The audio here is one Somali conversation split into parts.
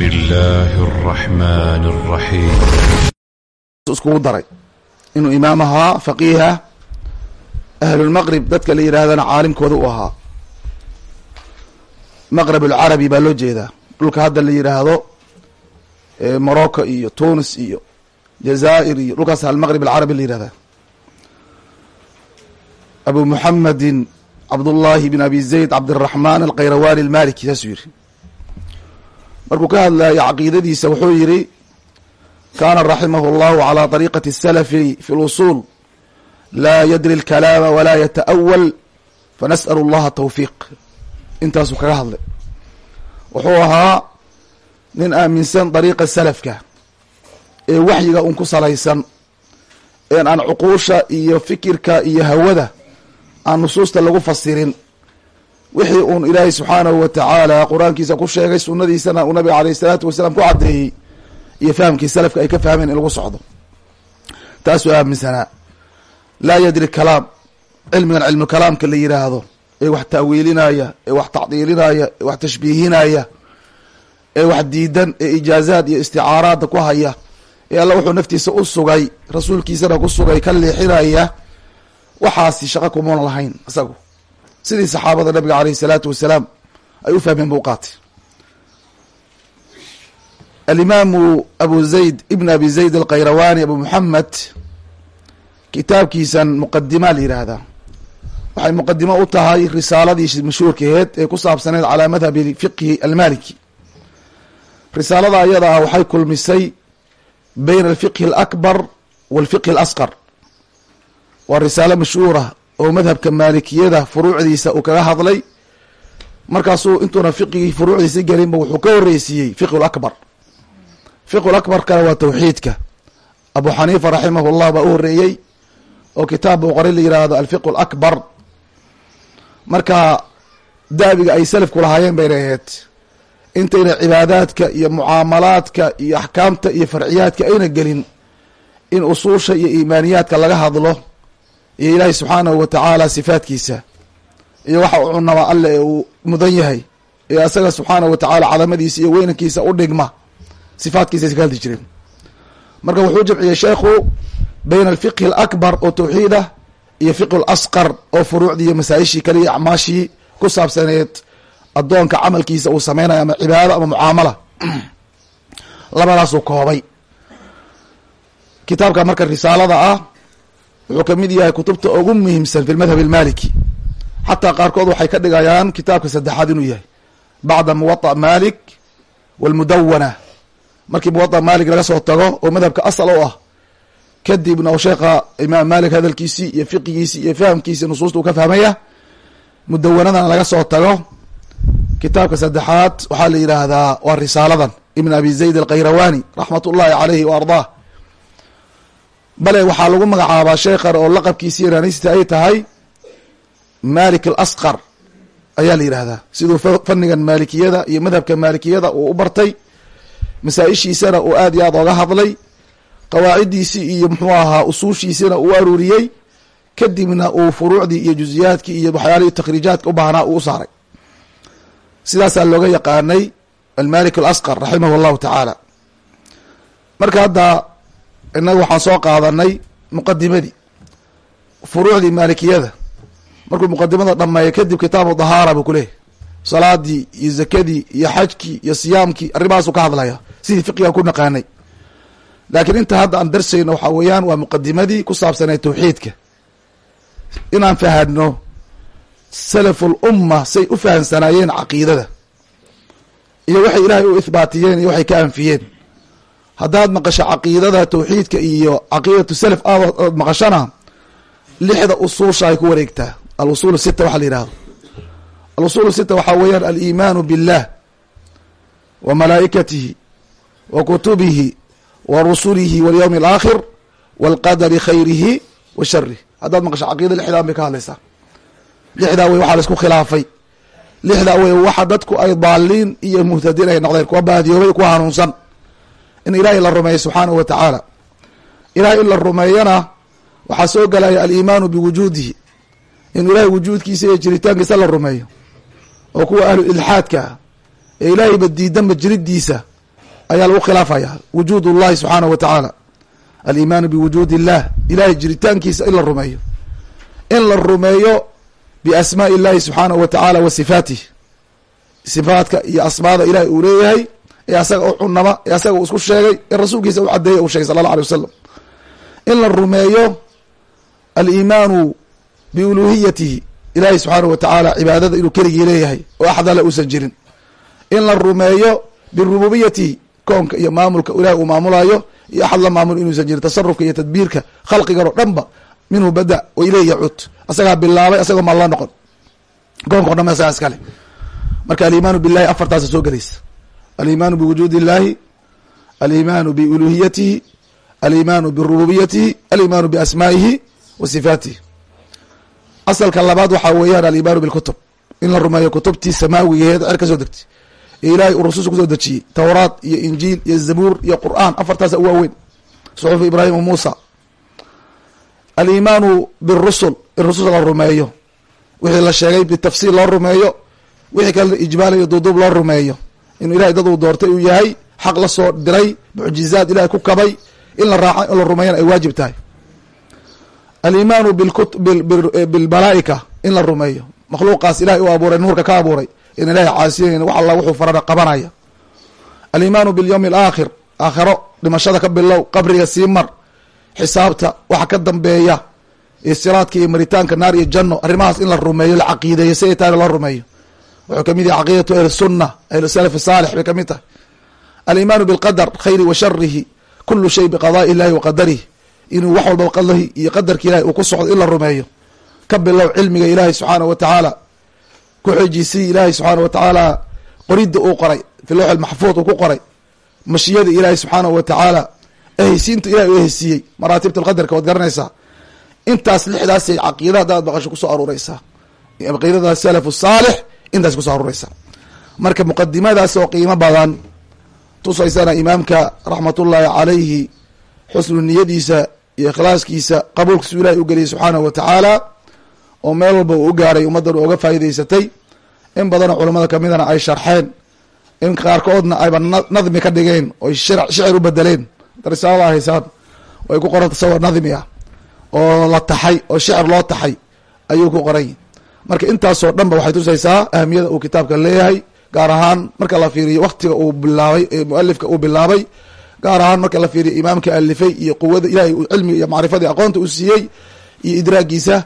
bismi illaahi araxmaan araxiim iskugu daray inuu imaam ahaa faqiiha ahlulmaqrib dadka la yidhaahdana caalimkooda u ahaa. Maqrab alcarabi baa loo jeedaa. Dhulka hadda la yidhaahdo morocco iyo tunis iyo jazaa'ir iyo dhulkaas almaqrib alcarabi la yihahdaa abu muxamedin cabdullaahi bn abi zayd cabdiraxmaan alkhayrawaani almaliki saasuu yihi markuu ka hadlayo caqiidadiisa wuxuu yihi kana raximah اllahu calى طariqati الsalafi fi اlusul laa yadri اlkalaama walaa yataأwal fanasأl اllaha tawfiiq intaasuu kaga hadlay wuxuu ahaa nin aaminsan dariiqa salafka ee waxyiga un ku salaysan een aan cuquusha iyo fikirka iyo hawada aan nusuusta lagu fasirin wixii uun ilaahay subxaanahu wa tacaala qur'aankiisa ku sheegay sunadiisana uu nabiga alayh الsalaatu wasalaam ku caddeeyey iyo fahamkii salafka ay ka fahmeen in lagu socdo. Taasuu aaminsanaa laa yadri kalaam. Cilmigan cilmu kalaamka la yidhaahdo ee wax ta'wiilinaya ee wax tacdiilinaya ee wax tashbiihinaya ee wax diidan ee ijaazaad iyo isticaaraadda ku haya ee alla wuxuu naftiisa u sugay rasuulkiisana ku sugay ka leexinaya waxaasi shaqo kumuuna lahayn isagu sidii saxaabada nabiga aleyh isalaatu wasalaam ay u fahmeen buu qaatay. Alimaamu abu zayd ibn abi zayd alkhayrawani abu muxamed kitaabkiisan muqadima la yidhaahdaa waxay muqadimo u tahay risaaladiisi mashhuurkaheed ee ku saabsaneed calaa madhabi fiqhi almaliki risaalada ayada ah waxay kulmisay bayna alfiqhi alakbar walfiqhi alasqar. Waa risaalo mashhuura oo madhabka maalikiyada furuucdiisa uu kaga hadlay markaasuu intuuna fiqigii furuucdiisa gelinba wuxuu ka horeysiiyey fiqhu lakbar fiqhu akbarkana waa tawxiidka. Abu xaniifa raximah llah baa u horeeyey oo kitaab buu qoray la yihahdo alfiqhu alakbar marka daabiga ay salafku lahaayeen bayna ahayd intayna cibaadaadka iyo mucaamalaadka iyo axkaamta iyo farciyaadka ayna gelin in usuusha iyo iimaaniyaadka laga hadlo iyo ilaahay subxaanahu wa tacaala sifaadkiisa iyo waxa u cunama alle ee uu mudan yahay ee asaga subxaanahu wa tacaala cadamadiisa iyo weynankiisa u dhigma sifaadkiisa ka hadli jireen marka wuxuu jamciyey sheekhu bayna alfiqhi alakbar oo tawxiid ah iyo fiqhu alasqar oo furuucdii iyo masaa-ishii kale iyo acmaashii ku saabsaneed addoonka camalkiisa uu sameynayo ama cibaado ama mucaamala. Labadaasuu koobay. Kitaabka marka risaalada ah wuxuu ka mid yahay kutubta ugu muhiimsan fi lmadhab almaliki. Xataa qaarkood waxay ka dhigayaan kitaabka saddexaad inuu yahay. Bacda muwaطa malik walmudawana markii muwaطa malik laga soo tago oo madhabka asal u ah kadibna sheekha imaam malik hadalkiisii iyo fiqigiisii iyo fahamkiisi nusuusta uu ka fahmaya mudawanadana laga soo tago kitaabka saddexaad. Waxaa la yidhaahdaa waa risaaladan. Ibn abi zayd alkhayrawani raxmat ullahi caleyhi wa ardaah bale waxaa lagu magacaabaa sheekhan oo laqabkiisi yaraanista ay tahay malik alasqar. Ayaa la yidhahdaa siduu fannigan maalikiyada iyo madhabka maalikiyada uu u bartay masaa-ishiisana uu aad iyo aad oga hadlay qawaaciddiisii iyo muxuu ahaa usuushiisina uu aruuriyey kadibna uu furuucdii iyo juziyaadkii iyo waxyaalihii takhriijaadka u baahnaa uu u saaray. Sidaasaa looga yaqaanay almalik alasqar raximah allahu tacaala marka hadda innaga waxaan soo qaadanay muqadimadii furuucdii maalikiyada. Markuu muqadimada dhameeyo kadib kitaabu dahaara buu kuleeyahy salaadii iyo zakadii iyo xajkii iyo siyaamkii arrimahaasuu ka hadlaya sidii fiqiga ku naqaanay. Laakiin inta hadda aan darsayno waxaa weeyaan waa muqadimadii ku saabsaneed tawxiidka. Inaan fahadno salaful umma say u fahamsanaayeen caqiidada. Iyo waxay ilaahay u ithbaatiyeen iyo waxay ka anfiyeen haddaad maqasho caqiidada tawxiidka iyo caqiidatu salaf aad maqashana lixda usuusha ay ku wareegtaa alusul sita waxa la yihahdo alusul sita waxaa weeyaan aliimaanu billah wa malaa'ikatihi wa kutubihi wa rusulihi walyowmi alaakhir walqadari khayrihi wa sharih haddaad maqasho caqiida lixdan bay ka hadlaysaa. Lixdaa wey waxaa la isku khilaafay. Lixdaa wey waxa dadku ay daaliin iyo muhtadiin ay noqdeen. Kuwa baadiyoobay kuwa hanuunsan in ilaahay la rumeeyo subxaanahu wa tacaala. Ilahay in la rumeeyana waxaa soo galaya aliimaanu biwujuudihi. In ilaahay wujuudkiisa iyo jiritaankiisa la rumeeyo. Oo kuwa ahlu ilxaadka ah. Ee ilaahayba diidanba jiridiisa ayaa lagu khilaafaya. Wujuud اllahi subxaanahu wa tacaala. Aliimaanu biwujuudi illah ilahay jiritaankiisa in la rumeeyo. In la rumeeyo biasmaai illahi subxaanahu wa tacaala wa sifaatih sifaatka iyo asmaada ilahay uu leeyahay ee u cunama ee asaga uu isku sheegay ee rasuulkiisa u cadeeyay u shegay sala allah alay wasalam in la rumeeyo alimaanu biuluhiyatihi ilahi subxaanaه wa tacaala cibaadada inuu keligii leeyahay oo axdale uusan jirin. In la rumeeyo birububiyatihi koonka iyo maamulka ilahi uu maamulayo iyo axad la maamul inuusan jirin tasarufka iyo tadbiirka khalqigan oo dhan ba minhu bada wa ileyhi yacud asagaa bilaabay asagoo maan noqon. Koonka o dhan asagaa iskale marka alimaanu billahi afartaasa soo gelaysa alimaanu biwujuudi illahi alimaanu biuluhiyatihi alimaanu birububiyatihi alimaanu biasmaa'ihi wa sifaatihi asalka labaad waxaa weeyaan alimaanu bilkutub in la rumeeyo kutubtii samaawigeed cer ka soo degtay ee ilahay uu rasuulsa ku soo dejiyey towraat iyo injiil iyo zabuur iyo qur'aan afartaasa u waaweyn suxufu ibraahim wa muusa alimaanu birusul in rususha la rumeeyo wixii la sheegay bitafsiil loo rumeeyo wixii kale ijmaalayo duuduub loo rumeeyo inuu ilahay dad uu doortay uu yahay xaq la soo diray mucjizaad ilahay ku kabay in la raaca in la rumeeyana ay waajib tahay. Alimaanu bilmalaaika in la rumeeyo. Makhluuqaas ilahay uu abuuray nuurka ka abuuray. In ilahay caasiyayn wax alla wuxuu farana qabanaya. Alimaanu bilyowmi alaakhir aakhiro dhimashada ka bilow qabriga sii mar xisaabta waxa ka dambeeya istiraadka iyo maritaanka naar iyo janno arrimahaas in la rumeeyo la caqiideeyo si ay tahay loo rumeeyo wuxuu ka mid yahay caqiidatu ahli sunna ahlu salaf saalix bay ka mid tahay. Alimaanu bilqadar khayri wa sharihi kulu shay biqadaai illahi wa qadarih inuu wax walba qadahi iyo qadarka ilahi uu ku socdo in la rumeeyo. Ka bilow cilmiga ilaahi subxaanah wa tacaala ku xejisi ilaahi subxaana wa tacaala qoridda uu qoray fi lawx maxfuud uu ku qoray mashiyada ilaahi subxaanahu wa tacaala eheysiinta ilahi uu eheysiiyey maraatibta qadarka waad garanaysaa. Intaas lixdaasay caqiida haddaad maqasho ku soo aruureysaa caqiidada salafu saalix intaas ku soo aruureysaa marka muqadimadaas oo qiimo badan tusaysana imaamka raxmatullaahi calayhi xusnu niyadiisa iyo ikhlaaskiisa qabuulkiisu ilahi u geliyay subxaanahu wa tacaala oo meel walba uu u gaaray ummaddan uga faa'iideysatay in badanoo culamada kamidana ay sharxeen in qaarkoodna ayba nadmi ka dhigeen oy shicir u bedeleen risaalada haysaan ay ku qoranta isagoo nadmi ah oo la taxay oo shicir loo taxay ayuu ku qoray marka intaasoo dhan ba waxay tusaysaa ahamiyada uu kitaabka leeyahay gaar ahaan marka la fiiriyo waktiga uu bilaabay mualifka uu bilaabay gaar ahaan marka la fiiriyo imaamka alifay iyo quwada ilahay cilmiga iyo macrifadii aqoonta uu siiyey iyo idraagiisa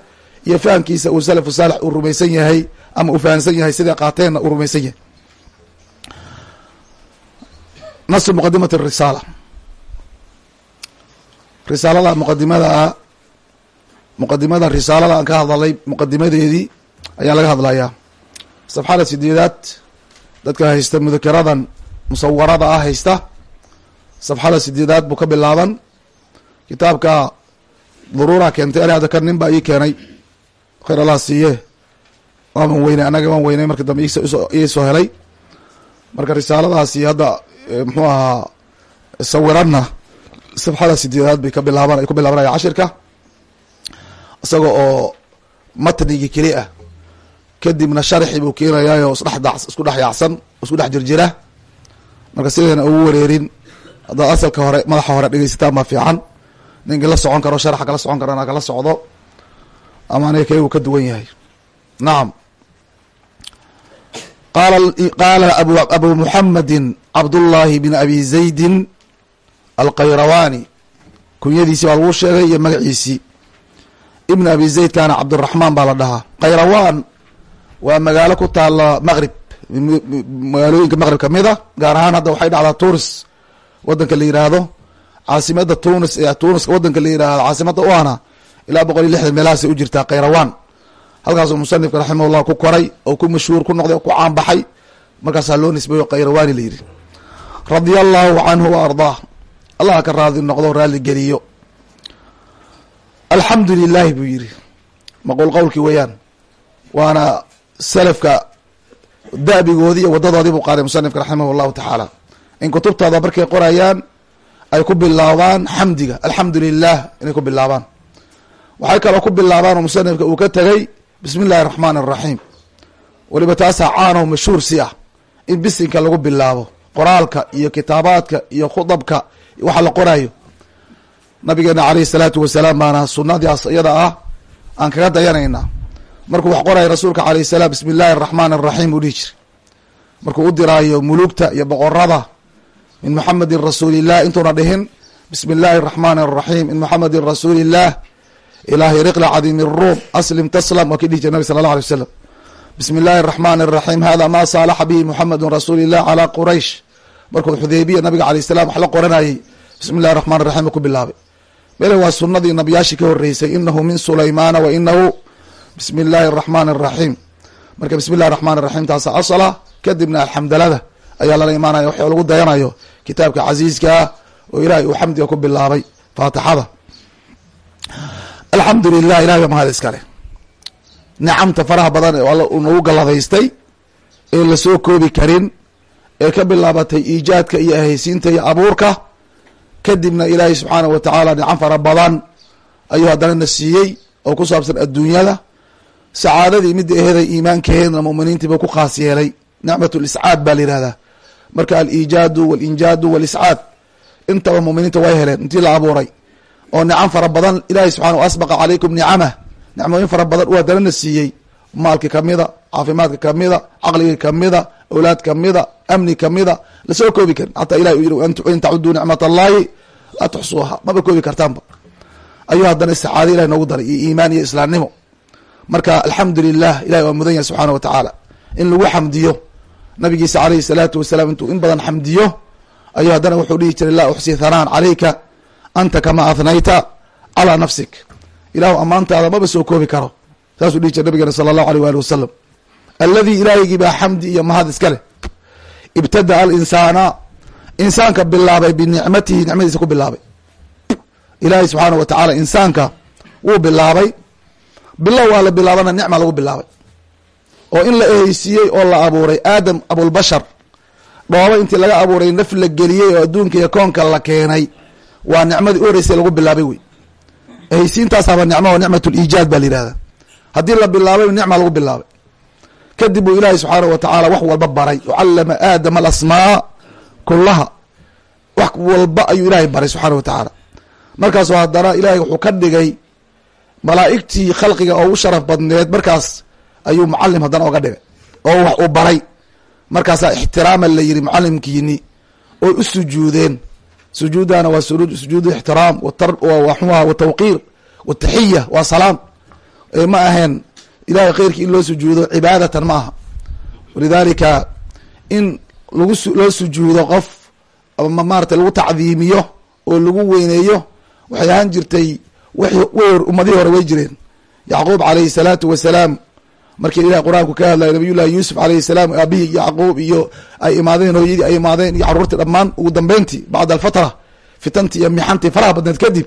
iyo fahamkiisa uu salafu saalix uu rumaysan yahay ama uu fahamsan yahay siday qaateenna uu rumaysan yahay. Nasu muqadimati risaala. Risaalada muqadimada muqadimada risaalada aan ka hadalay muqadimadeedii ayaa laga hadlayaa. Safxada sideedaad dadka haysta mudakaradan musawarada ah haysta. Safxada sideedaad buu ka bilaaban. Kitaabka duruura keentay ani hadda ka nin baa ii keenay. Khayr allah siiye waaban weynay annaga waan weynay marka dambe ii soo helay. Marka risaaladaasi hadda muxuu ahaa sawiranna safxada sideedaad bay ka bilaaban ay ku bilaabanaya cashirka. Isaga oo matnigii keli ah kadibna sharxi buu keenayaayo isdhex isku dhex yaacsan isku dhex jirjira. Marka sidayna ugu wareerin haddaad asalka hore madaxa hore dhegeysataan baa fiican. Ninkii la socon karo sharxa kala socon karana kala socdo. Ama aniga kay uu ka duwan yahay. Nacam qaala abu muxamedin cabdullaahi bin abi zaydin alqayrawani kunyadiisii baa lagu sheegay iyo magaciisii. Ibn abi zayd kana cabduraxmaan baa la dhahaa. Qayrawaan waa magaalo ku taala maqrib. Magaalooyinka maqrib ka mid a gaar ahaan hadda waxay dhacdaa tunis wadanka la yiraahdo caasimada tunis ee tuniska wadanka la yiraahdo caasimada u ana ilaa boqol iyo lixdan meelahaasay u jirtaa qayrawaan halkaasuu musanifka raximahullah ku koray oo ku mashhuur ku noqday oo ku caanbaxay markaasaa loo nisbeeyo qayrawani la yidhi. Radia allahu canhu wa ardaah. Allah ka raadi noqdo raalli geliyo. Alxamdu lilahi buu yidhi. Maqul qowlkii weeyaan. Waana salafka da'bigoodii iyo wadadoodii buu qaaday musanifka raximah llahu tacaala in kutubtaada markay qorayaan ay ku bilaabaan xamdiga alxamdu lilah inay ku bilaabaan. Waxay kaloo ku bilaabaan oo musanifka uu ka tegay bismi illahi araxmaan araxiim weliba taasaa caanoo mashhuur si ah in bisinka lagu bilaabo qoraalka iyo kitaabaadka iyo khudabka waxa la qoraayo nabigeena caleyhi salaatu wasalaam baana sunadias iyada ah aan kaga dayanaynaa markuu wax qoraya rasuulka alayh salaam bismi illaahi araxmaan araxiim uu dhihi jiray. Markuu u diraayo mulugta iyo boqorada min muxamedin rasuulilah intuuna dhihin bismi illaahi araxmaan araxiim min muxamedin rasuulilah ilaa hiriqla cadiimi ruum aslim taslam waa kii dhihi jira nabig sala allah alay wasalam bismi illaahi araxmaan araxiim hada ma saalaxa bihi muxamedun rasuulilah calaa quraysh. Markuu xudeybiya nabiga alayh salam wax la qoranayay bismi illahi raxmaan raxiim ku bilaabay. Mele waa sunadii nabiyaashii ka horeysay inahu min sulaymaana wa inahu bismi illaahi araxmaan araxiim marka bismi illahi raxmaan raxiim taasa asala kadibna alxamdalada ayaa lala imaanaya wax lagu dayanayo kitaabka casiiska ah oo ilahay uu xamdiga ku bilaabay faatixada. Alxamdu lilah ilahay baa mahad iskale nicamta faraha badan ee alla uu nagu galladaystay ee la soo koobi karin ee ka bilaabatay iijaadka iyo ahaysiinta iyo abuurka kadibna ilaahay subxaanah wa tacaala nicam fara badan ayuu haddana na siiyey oo ku saabsan adduunyada sacaadadii midda eheday iimaankeedna muminiintiiba ku khaas yeelay. Nicmat liscaad baa la yihahdaa marka aliijaadu walinjaadu waliscaad intaba muminiinta way heleen intii la abuuray. Oo nicam fara badan ilahay subxana asbaqa calaykum nicamah nicmooyin fara badan uu haddana na siiyey. Maalki kamida caafimaadka kamida caqligii kamida awlaad kamida amni kamida la soo koobi karin. Xataa ilahi uu yiri in tacuduu nicmat allahi laa tuxsuuha. Maba koobi kartaanba. Ayuu haddana isticaado ilahi noogu daray iyo iimaan iyo islaamnimo marka alxamdu lilah ilahi waa mudan yahay subxaana wa tacaala in lagu xamdiyo nabigiisa alayhi salaatu wasalaam intuu in badan xamdiyo ayuu haddana wuxuu dhihi jiray laa uxsi thanaan calayka anta kama athnayta calaa nafsik. Ilahu ammaantaada maba soo koobi karo saasuu dhihi jiray nabigeena sala allahu aleyh waali wasalam alladii ilaahigii baa xamdi iyo mahad iska leh. Ibtada alinsaana insaanka bilaabay binicmatihi nicmadiisa ku bilaabay. Ilaahay subxaana wa tacaala insaanka wuu bilaabay bilow waa la bilaabana nicma lagu bilaabay. Oo in la eheysiiyey oo la abuuray. Aadam abulbashar dhooba intii laga abuuray naf la geliyey oo adduunka iyo koonka la keenay. Waa nicmadii u horeysay lagu bilaabay wey. Eheysiintaasaaba nicmo oo nicmat liijaad baa la yihahda haddii la bilaabay nicma lagu bilaabay. Kadib uu ilaahay subxaanahu wa tacaala wax walba baray. Ucallama aadama alasmaa kulaha wax walba ayuu ilaahay baray subxaana wa tacaala markaasoo haddana ilaahay wuxuu ka dhigay malaa'igtii khalqiga oo u sharaf badneed markaas ayuu mucalim haddana oga dhigay oo wax uu baray. Markaasaa ixtiraama la yiri mucalimkiini oy u sujuudeen. Sujuudana waa sujuud ixtiraam waxuha watawqiir wataxiya waa salaam. Ma aheen ilahay kheyrkii in loo sujuudo cibaadatan ma aha. Walidalika in lagu loo sujuudo qof ama maarata lagu tacdiimiyo oo lagu weyneeyo waxay ahaan jirtay ummadihii hore way jireen. Yacquub alayhi salaatu wasalaam markii ilahay qur'aanku ka hadlayo nabiy llahi yuusuf alayhi salaam aabihii yacquub iyo ay imaadeen hooyadii ay imaadeen iyo caruurtii dhammaan ugu dambeyntii bacda alfatra fitantii iyo mixantii faraha badneed kadib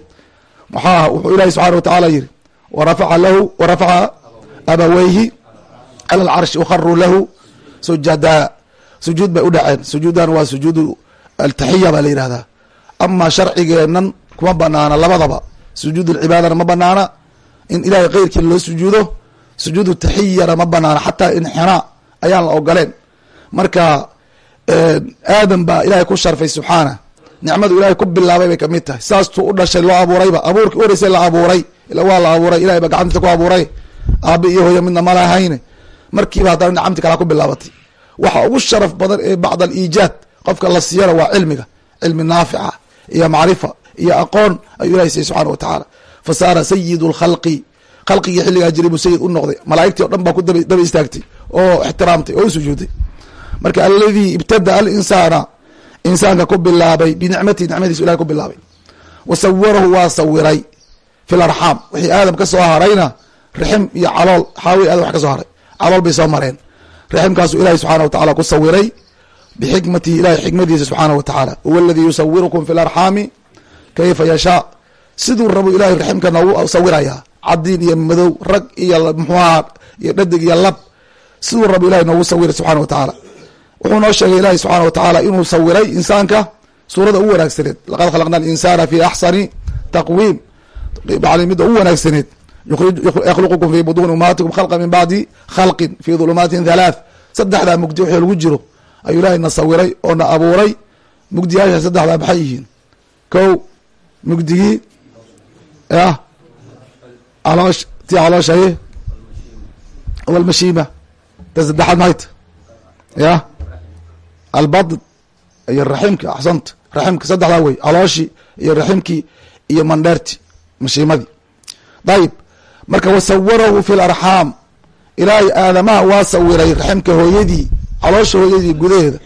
maxaa wuxuu ilahi subxana wa tacaala yiri warafaca lahu warafaca abaweyhi cala alcarshi ukharuu lahu sujada. Sujuud bay u dhaceen. Sujuudan waa sujuudu altaxiya baa la yihahdaa ama sharcigeenan kuma banaana labadaba sujuud lcibaadana ma banaana. In ilahay keyrkii loo sujuudo sujuudu taxiyana ma banaana. Xataa inxinaa ayaan la ogoleen marka aadam baa ilahay ku sharfay subxaana. Nicmadu ilahay ku bilaabay bay ka mid tahay. Saastuu u dhashay loo abuurayba abuurki horeysay la abuuray. Waa la abuuray. Ilahay ba gacantiisa ku abuuray. Aabi iyo hooyo midna malahayne markiiba haddana nicamti kalaa ku bilaabatay. Waxa ugu sharaf badan ee bacd aliijaad qofka la siiyana waa cilmiga. Cilmi naafica iyo macrifa iyo aqoon ayuu ilahay siiyey subxana wa tacaala. Fa saara sayid lkhalqi khalqigii xilligaa jiray buu sayid u noqday. Malaa'igtii o dhan baa ku daba istaagtay oo ixtiraamtay oo u marka aladii ibtada alinsaana insaanka ku bilaabay binicmatihi nicmadiisu ilahay ku bilaabay. Wa waa sawiray fi wixii aadam ka soo harayna rixim iyo calool xaawi aadam wax ka soo haray. Calool bay soo mareen. Riximkaasuu ilahay subxaana wa tacala ku sawiray bixikmatihi ilahay xikmadiisa subxaana wa tacaala. Huwa aladii yusawirukum fi kayfa yashaa siduu rabo ilahay riximka noogu sawirayaa cadiin iyo madow rag iyo muxuaha iyo dhadig iyo lab siduu rabo ilahay noogu sawiray subxana wa tacaala wuxuu noo sheegay ilahi subxaana wa tacaala inuu sawiray insaanka suurada ugu wanaagsaneed laqad khalaqna alinsana fi axsani taqwiim midda ugu wanaagsaneed yakhluqukum fi buduuni ummahatikum khalqa min bacdi khalqin fi dhulumaatin halaath saddexdaa mugdi wixii lagu jiro ayuu ilaahay na sawiray oo na abuuray mugdiyaasha saddexdaa maxay yihiin kow mugdigii yah caloosh ti calooshaye walmashiima ta saddexaad mahayta yah albadn iyo raximka axsanta raximka saddexdaa wey calooshii iyo raximkii iyo mandheerti mashiimadii dayib marka wasawarahu fi larxaam ilaahay aadamaha waa sawiray raximka hooyadii caloosha hooyadii gudaheeda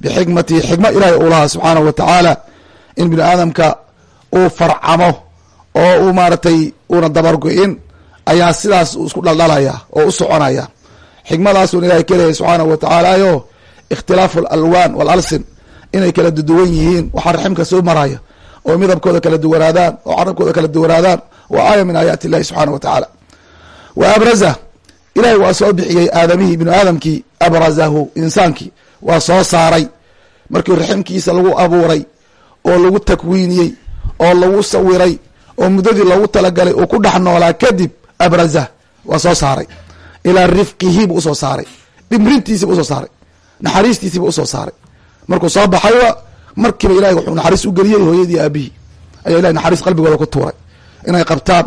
bixikmatihi xikma ilaahay uu lahaa subxaanahu wa tacaala in bini aadamka uu farcamo oo uu maaragtay uuna dabargo-in ayaa sidaas isku dhaldhalaya oo u soconaya. Xikmadaasun ilahay kaleyahay subxaanahu wa tacaala yo ikhtilaafu alalwaan waalalsin inay kala duwan yihiin waxaa raximka soo maraya oo midabkooda kala duwanaadaan oo carabkooda kala duwanaadaan waa aaya min aayaati illahi subxaana wa tacaala. Wa abraza ilahay waa soo bixiyey aadamihii binu aadamkii abrazahu insaankii waa soo saaray. Markii raximkiisa lagu abuuray oo lagu takwiiniyey oo lagu sawiray oo muddadii loogu talagalay uu ku dhex noolaa kadib abraza waa soo saaray. Ilaa rifqihi buu u soo saaray. Dhimrintiisiibu u soo saaray. Naxariistiisiibu u soo saaray. Markuu soo baxayba markiiba ilahay wuxuu naxariis u geliyey hooyadii aabihii ayaa ilahay naxariis qalbigooda ku tuuray. Inay qabtaan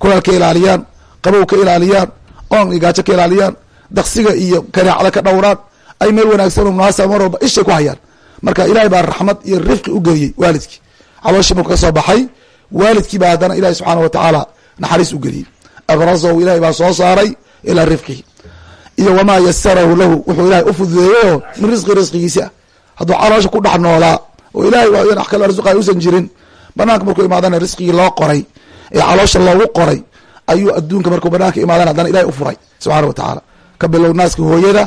kulal ka ilaaliyaan qabow ka ilaaliyaan oon igaajo ka ilaaliyaan daksiga iyo kanaacda ka dhowraan ay meel wanaagsan oo munaasaba mar walba ishay ku hayaan. Marka ilahay baa raxmad iyo rifqi u geliyey waalidkii calooshii ka soo baxay. Waalidkii baa haddana ilahi subxaana wa tacaala naxariis u geliyey. Abrazahu ilahay baa soo saaray ilaa rifqihi iyo wamaa yasarahu lahu wuxuu ilahay u fududeeyeyo min risqi risqigiisi ah hadduu caloosha ku dhex noolaa oo ilahay wax kalo arsuqa usan jirin. Banaanka markuu imaadana risqigii loo qoray ee caloosha loogu qoray ayuu adduunka markuu banaanka imaadan haddana ilahay u furay subxaana wa ka bilow naaska hooyada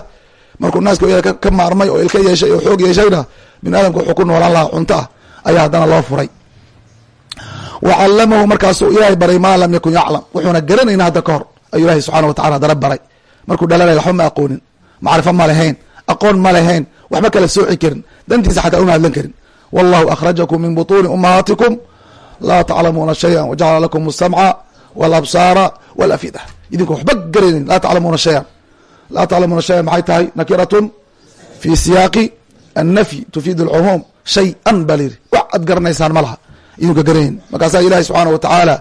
markuu naaska hooyada ka maarmay oo ilka yeeshay oo xoog yeeshayna bini aadamka wuxuu ku noolaan lahaa cunto ah ayaa haddana loo furay. Wa callamahu markaasuu ilaahay baray maa lam yakun yaclam. Wuxuuna garanayna hadda ka hor. Ayuu ilahay subxana wa tacala haddana baray. Markuu dhalanaya waxba ma aqoonin. Macrifo ma lahayn. Aqoon ma lahayn. Waxba kala sooci karin. Dantiisa xataa uma hadlan karin. Wallahu akhrajakum min butuuni ummahaatikum. Laa taclamuuna shayan wajacala lakum asamca walabsaara walafida idinku waxba garaynin. Laa taclamuuna shayan. Laa taclamuuna shayan maxay tahay? Nakiratun fi siyaaqi annafyi tufiid alcumuum shay-an baa wax aad garanaysaan ma laha idinka garanayn markaasaa ilahi subxaana wa tacaala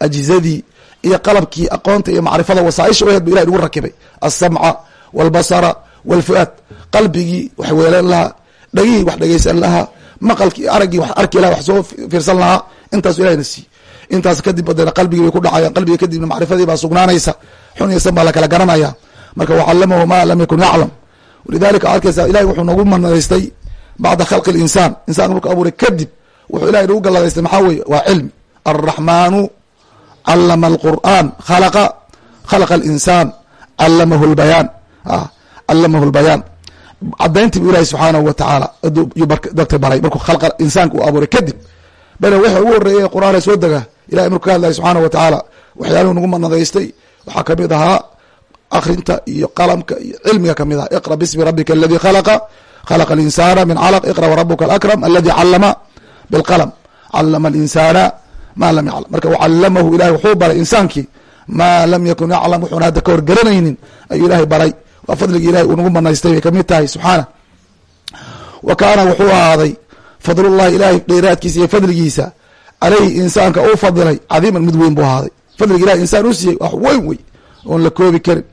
ajizadii iyo qalabkii aqoonta iyo macrifada wasaaisha u ahed bu ilahi nagu rakibay alsamca walbasara walfu'aad qalbigii wax weelan lahaa dhagihii wax dhegeysan lahaa maqalkii araggii wax arki laha wax soo fiirsan lahaa intaasu ilahina siiy intaas kadib badena qalbigii bay ku dhacayaan qalbiga kadibna macrifadii baa sugnaanaysa xun iyo san baa lakala garanaya marka wacalamahu ma lam yakun yaclam walidalika arkaysa ilahay wuxuu nagu manadaystay bacda khalqi linsaan insaanka markuu abuuray kadib wuxuu ilahay nagu galladaystay maxaa weye waa cilmi. Alraxmaanu calama alqur'an khalaqa. Khalaqa alinsaan. Calamahu lbayaan calamahu lbayaan cadayntii bu ilahi subxaanahu wa tacaala dadka baray. Markuu khalqa insaanka uu abuuray kadib bale waxa ugu horeeyay qur'aana soo dega ilahay markuu ka hadlaya subxaanahu wa tacaala waxyaaluhu nagu manadaystay. Waxaa ka mid ahaa akrinta iyo qalamka iyo cilmiga ka mid aha iqra bismi rabbika aladi khalaqa khalaqa alinsana min calaq iqra warabuka alakram aladi calama bilqalam calama alinsana ma lam yaclam marka wacalamahu ilahay wuxuu baray insaankii maa lam yakun yaclam wuxuuna hadda ka horgeranaynin ayuu ilahay baray waa fadligii ilahay uu nagu manaystay bay ka mid tahay subxaana wa kaana wuxuu ahaaday fadlullahi ilahay dheeraadkiisa iyo fadligiisa caleyhi insaanka uu fadilay cadiiman mid weyn buu ahaaday fadliga ilahay insaan u siiyey wax weyn wey oon la koobi karin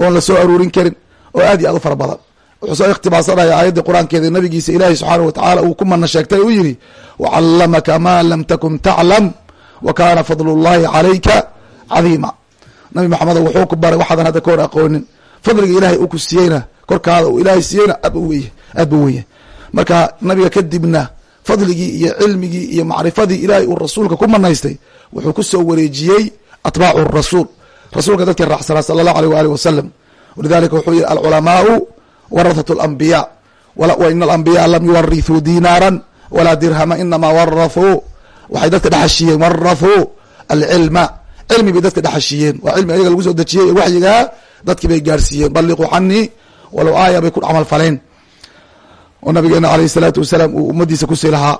oon la soo aruurin karin oo aad iyo aad u fara badan wuxuu soo ikhtibaarsanaya aayaddii qur'aankeeda nabigiisa ilaahi subxaana wa tacaala uu ku mana sheegtay uu yidhi wacallamaka ma lam takun taclam wa kaana fadlu calayka cadiima. Nabi maxamed wuxuu ku baray waxaadan hadda ka hor aqoonin fadliga ilahay uu ku siiyeyna korkaada uu ilaahay siiyeyna aad bu weye aad bu weye marka nabiga kadibna fadligii iyo cilmigii iyo macrifadii ilaahay uu rasuulka ku manaystay wuxuu ku soo wareejiyey atbaacu rasuul. Rasuulka dadkii raacsanaa sala allahu aleyh waali wasalam walidalika wuxuu yihi alculamaau warathatu alambiya wa ina alambiyaa lam yuwarithuu dinaaran walaa dirhama inamaa warathuu waxay dadka dhexashiyeen warathuu alcilma cilmi bay dadka dhexashiyeen waa cilmi ayaga lagu soo dejiyey waxyigaa dadkii bay gaarsiiyeen balliquu canii walow aaya bay ku camal faleen oo nabigeena aleyh salaatu wasalaam uu ummadiisa ku sii lahaa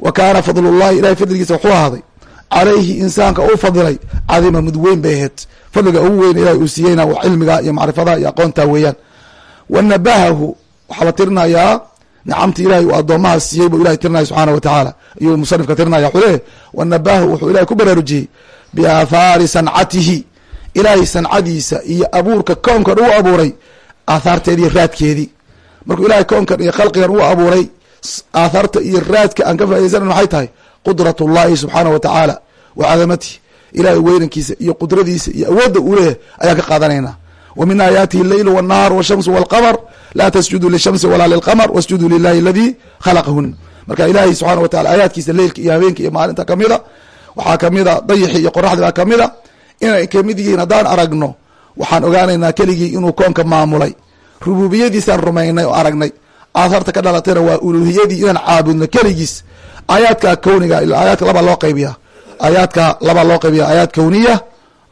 wa kaana fadlullahi ilahay fadligiisa wuxuu ahaaday calayhi insaanka uu fadilay cadiima mid weyn bay ahayd fadliga ugu weyn ilahay uu siiyeyna cilmiga iyo macrifada iyo aqoonta weeyaan wa nabahahu waxaa la tirinayaa nicamti ilahay uu addoomaha siiyey buu ilahay tirinaya subxaana wa tacaala ayuu musanifka tirinaya wuxuu wanabahu wuxuu ilahay ku baraarujiyey biaathaari sancatihi ilaahay sancadiisa iyo abuurka koonkan uu abuuray aathaarteedi iyo raadkeedii markuu ilahay koonkan iyo khalqigan uu abuuray aathaarta iyo raadka aan ka faa'idaysanan maxay tahay qudrat ullahi subxaana wa tacaala wa cadamatihi ilahay weynankiisa iyo qudradiisa iyo awoodda uu leeyahay ayaan ka qaadanayna wa min aayaatihi alleyl wاnnahaar wshamsu wاlqamr laa tasjuduu lishamsi walaa lilqamr wasjuduu lilahi aladii khalaqahun marka ilahay subxana wa taala aayaadkiisa leylka iyo habeenka iyo maalinta kamida waxaa kamida dayixi iyo qoraxdi baa kamida inay ka mid yihiin haddaan aragno waxaan ogaanaynaa keligii inuu koonka maamulay rububiyadiisaan rumaynay oo aragnay aathaarta ka dhalatayna waa uluhiyadii inaan caabudno keligiis aayaadka kowniga aayaadka laba loo qaybiya aayaadka laba loo qaybiya aayaad kowniya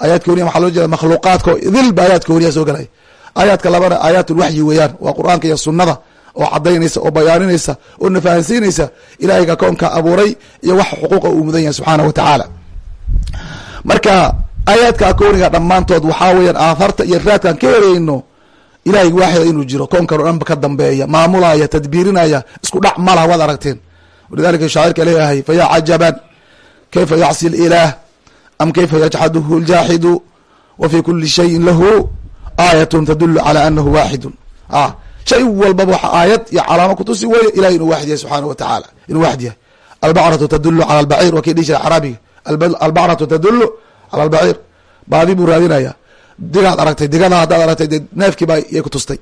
aayaad kowniya waxaa loo jeeda makhluuqaadka idilba aayaad kowniya soo galay. Aayaadka labana aayaatulwaxyi weeyaan waa qur'aanka iyo sunnada oo cadaynaysa oo bayaaninaysa oo nafahansiinaysa ilahayga koonka abuuray iyo wax xuquuqa uu mudan yahay subxaana wa tacaala. Marka aayaadka kowniga dhammaantood waxaa weeyaan aatharta iyo raadkaan ka helayno ilahay waaxida inuu jiro. Koonkan o dhanba ka dambeeya maamulaya tadbiirinaya isku dhac malaha waad aragteen. Walidalika shaacirka leeyahay fayaa cajaban kayfa yacsi lilaah am kayfa yajxaduhu ljaaxidu wa kuli shayin lahu aayatun tadulu cala anahu waaxidun shay walbaba waxa aayad iyo calaamo kutusi weeye ilahay inuu waaxid yahay subxaana wa tacaala inuu waaxid yahay albacratu tadulu cala albaciir waa kii dhihi jira caraabiga albacratu tadulu cala albaciir baadi buu raadinaya digaad aragtay digada haddaad aragtay dee neefkii baa yay kutustay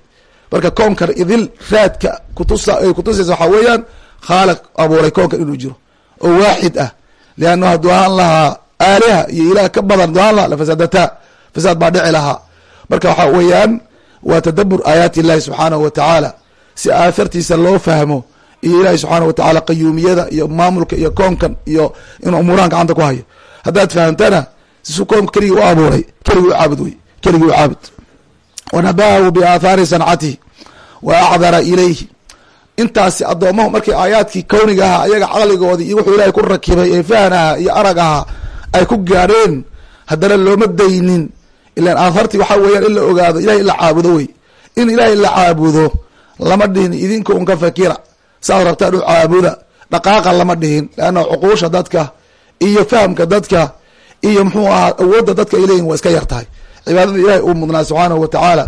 marka koonkan idil raadka kutusa ay kutusaysa waxaa weeyaan khaaliq abuuray koonkan inuu jiro oo waaxid ah liannahu hadduu ahaan lahaa aaliha iyo ilaah ka badan lahaa lafasaadataa fasaad baa dhici lahaa. Marka waxaa weeyaan waa tadabur aayaati illahi subxaanahu wa si aathartiisa loo fahmo iyo ilahi subxaana wa tacaala qayuumiyada iyo maamulka iyo koonkan iyo inuu umuurahan gacanta ku hayo. Haddaad fahamtana sisu keligii u abuuray keligii u caabud wey keligii u caabud. Wanabahahu biaathaari sancatihi wa acdara ilayhi. Intaasi addoomahu markay aayaadkii kowniga ahaa ayaga caqligoodii iyo wuxuu ilahay ku rakibay ee fahan ahaa iyo arag ahaa ay ku gaadheen haddana looma daynin. Ilan aathartii waxaa weeyaan in la ogaado ilahay in la caabudo wey. In ilahay la caabudo lama dhihin idinka un ka fakira saad rabtaan u caabuda dhaqaaqa lama dhihin. Leanna cuquusha dadka iyo fahamka dadka iyo muxuu ahaa awoodda dadka ay waa iska yar tahay. Cibaadada ilahay uu mudnaa subxaanahu wa tacaala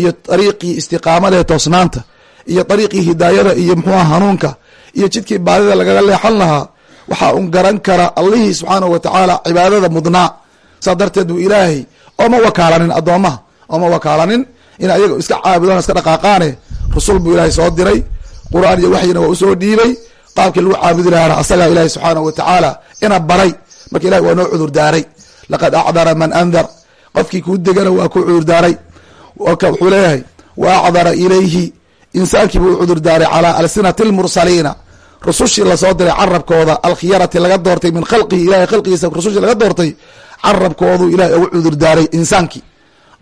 iyo dariiqii istiqaamadae toosnaanta iyo dariiqii hidaayada iyo muxuu aha hanuunka iyo jidkii baadida lagaga leexan lahaa waxaa un garan kara allihii subxaanahu wa tacaala cibaadada mudnaa. Saas darteed buu ilaahay ooma wakaalanin addoomaha ooma wakaalanin in ayaga iska caabudaan iska dhaqaaqaane. Rusul buu ilaahay soo diray qur'aan iyo waxyina waa u soo dhiibay. Qaabkii lagu caabudi lahaana asagaa ilaahay wa tacaala ina baray. Marka ilahi waa noo cudur daaray. Laqad acdara man andar. Qofkii kuu degana waa ku cudur daaray. Wuxuu leeyahay wa acdara ilayhi. Insaankii buu cudur daaray calaa alsinati lmursaliina rusushii la soo diray carabkooda alkhiyarati laga doortay min khalqihi ilahay khalqigiisa rusushii laga doortay carabkoodu ilahay ugu cudur insaankii.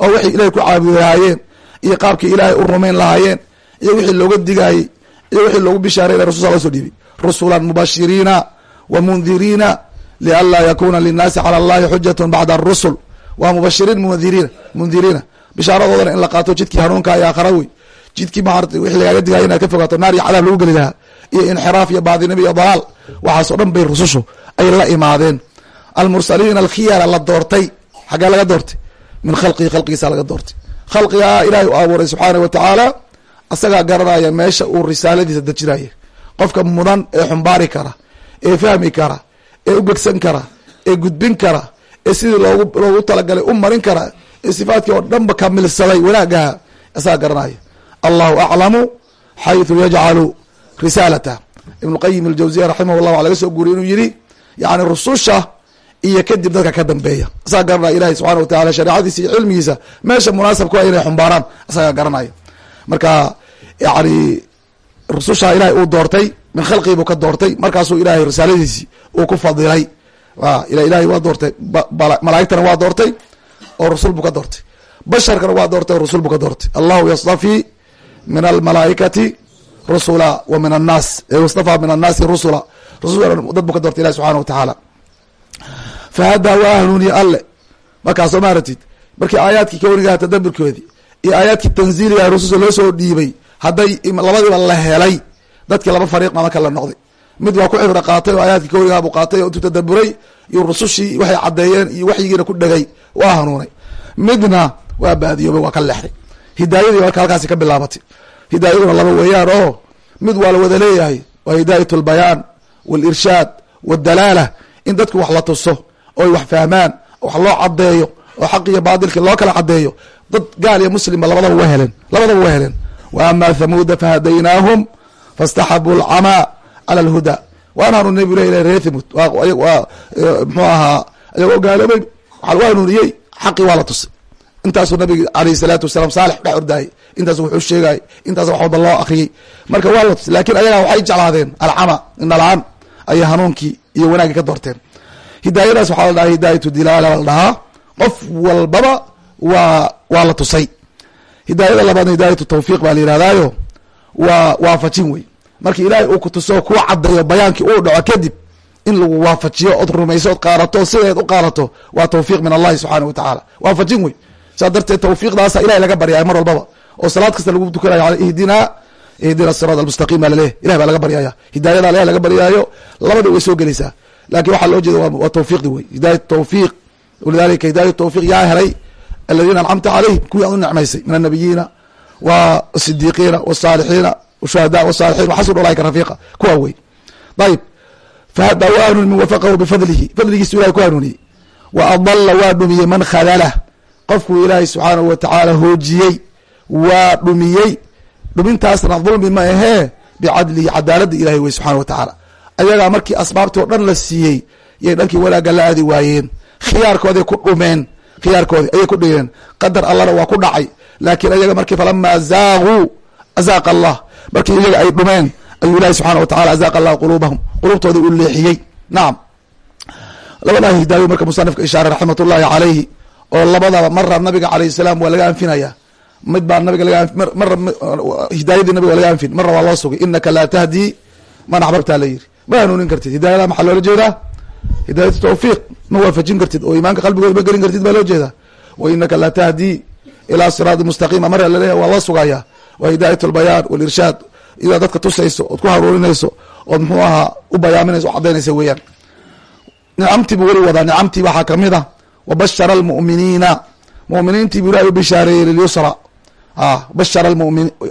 Oo waxay ilahay ku caabudi lahaayeen iyo qaabkii ilaahay u rumayn lahaayeen iyo wixii looga digaayey iyo wixii loogu bishaarayna rasulsa loo soo dhiibay. Rusulan mubashiriina wa mundiriina lianlaa yakuna linnaasi cala allahi xujatun bacda arusul waa mubashiriin mundiriina mundiriina bishaaradoodana in la qaato jidkii hanuunka iyo aakhara wey jidkii maarata wixii lagaaga digaya inaad ka fogaato naar iyo cadaab lagu geli lahaa iyo inxiraaf iyo baadinimo iyo dalaal waxaas oo dhan bay rusushu ay la imaadeen. Almursaliina alkhiyara la doortay. Xaggee laga doortay? Min khalqihi khalqigiisa laga doortay. Khalqigaa ilahay u abuuray subxaana wa tacaala asagaa garanaya meesha uu risaaladiisa dejinaya qofka mudan ee xumbaari kara ee fahmi kara ee u gegsan kara ee gudbin kara ee sidii loogu loogu talagalay u marin kara ee sifaadkii oo dhanba kamilsaday wanaagaha asagaa garanaya. Allahu aclamu xayثu yajcalu risaalata ibn qayim aljawziya raximah llah waa laga soo guuriy inuu yihi yani rususha iyo kadib dadka ka dambeeya. Asagaa garanaya ilahi subxana wa taala shareecadiisa iyo cilmigiisa meesha munaasab ku a inay xumbaaraan. Asagaa garanaya. Marka yani rususha ilahay uu doortay min khalqii buu ka doortay markaasuu ilahay risaaladiisii uu ku fadilay. Ilahay waa doortay malaa'igtana waa doortay oo rusul buu ka doortay. Basharkana waa doortay oo rusul buu ka doortay. Allahu yastafi min almalaaikati rusula wa min annaas istafaa min annaasi rusula. Rusul dad buu ka doortay ilahi subxana wa tacaala fahadaa waa hanuuniye alle. Markaas soo maaratid markii aayaadkii kownigaha tadabirkoodii iyo aayaadkii tanziiliga rususha loo soo dhiibay hadday labadiiba la helay dadkii laba fariiq baa marka noqday. Mid waa ku cibro qaatay oo aayaadkii kawrigaa buu qaatay oo intuu tadaburay iyo rusushii waxay caddeeyeen iyo waxyigiina ku dhegay waa hanuunay. Midna waa baadiyoobay waa ka leexday. Hidaayadii marka halkaasi ka bilaabatay hidaayaduna laba weeyaan oo mid waa la wada leeyahay waa hidaayat lbayaan walirshaad wadalaala in dadku wax la tuso oy wax fahmaan wax loo cadeeyo oo xaq iyo loo kala cadeeyo dad gaal iyo muslimba labadaba wa heleen labadaba wa heleen. Wa ama thamuuda fahadaynaahum faاstaxabuu alcamaa cala alhuda. Waan hanuunay bu leh reer thamud mxuu ahaa ayagoo gaaloobay waxaa lagu hanuuniyey xaqii waa la tusay intaasuu nabiga alayh salaatu wasalaam saalix dhex ordaayay intaasu wuxuu sheegayay intaas wax walba loo akriyey. Marka waa la tusay laakiin ayagaa waxay jeclaadeen alcama indhalaan ayay hanuunkii iyo wanaaggii ka doorteen. Hidaayadaas waxaa la dhahaa hidaayatu dilaala la dhahaa. Qof walbaba waa waa la tusay. Hidaayada labaadna hidaayatu tawfiiq baa la yihahdayo waa waafajin wey marki ilaahay uu ku tuso kuu cadeeyo bayaankii uu dhaco kadib in lagu waafajiyo ood rumayso ood qaarato sideed u qaarato waa tawfiiq min allahi subxaana wa tacaala. Waafajin wey saa darteed tawfiiqdaasa ilahay laga baryaya mar walbaba. Oo salaad kasta lagu tukanayo ihdina ihdina siraat almustaqiim baa laleeyahy ilahay baa laga baryaya hidaayada ilahay laga baryaayo labada way soo gelaysaa. Lakin waxaa loo jeeda waa tawfiiqdi wey hidaayat tawfiiq. Walidalika hidaayat tawfiiq yaa helay aladiina ancamta calayhim kuwii aad u necmaysay min annabiyiina wa sidiiqiina wsaalixiina shuhada wsaalixiin waxasuna ulaaika rafiiqa. Kuwa wey ayib fahada wa hanuuni min wafaqahu bifadlihi fadligiisu ilahay ku hanuuniyey. Wa adala waa dhumiyey man khadalah qofkuu ilaahay subxaanahu watacaala hoojiyey waa dhumiyey. Dhumintaasna dulmi ma ahee bicadlihi cadaaladda ilahay wey subxana wa tacaala. Ayagaa markii asbaabtii o dhan la siiyey yay dhankii wanaagga la aadi waayeen. Khiyaarkooday ku dhumeen khiyaarkoodi ayay ku dhigeen. Qadar allana waa ku dhacay. Laakiin ayaga markii falamaa zaaguu azaaqa allah. Markii iyaga ay dhumeen ayuu ilahi subxana wa tacala azaaqa allah quluubahum. Qulubtooda u leexiyey. Nacam labadaa hidaayo marka musanifka ishaaray raxmat ullahi calayhi oo labadaba mara nabiga alayh salaam waa laga anfinaya. Mid baa nabiga mara hidaayadii nabiga waa laga anfin. Marna waa loo sugay. Inaka laa tahdi man axbabtaa la yiri ma hanuunin kartid. Hidaayada maxaa loola jeedaa? Hidaayatu tawfiiq. Ma waafajin kartid. Oo iimaanka qalbigooda ma gelin kartid baa loo jeedaa. Wa inaka laa tahdi ilaa siraadi mustaqiima. Marka laleeyahy waa loo sugaya waa hidaayat albayaan walirshaad idaa dadka tusayso ood ku haruurinayso ood muxuu ahaa u bayaaminayso o cadaynaysa weeyaan. Nicamtii weli wadaa. Nicamtii waxaa ka mid a wabashara almu'miniina mu'miniintii buu ilahi u bishaareeyey lilyusra bashara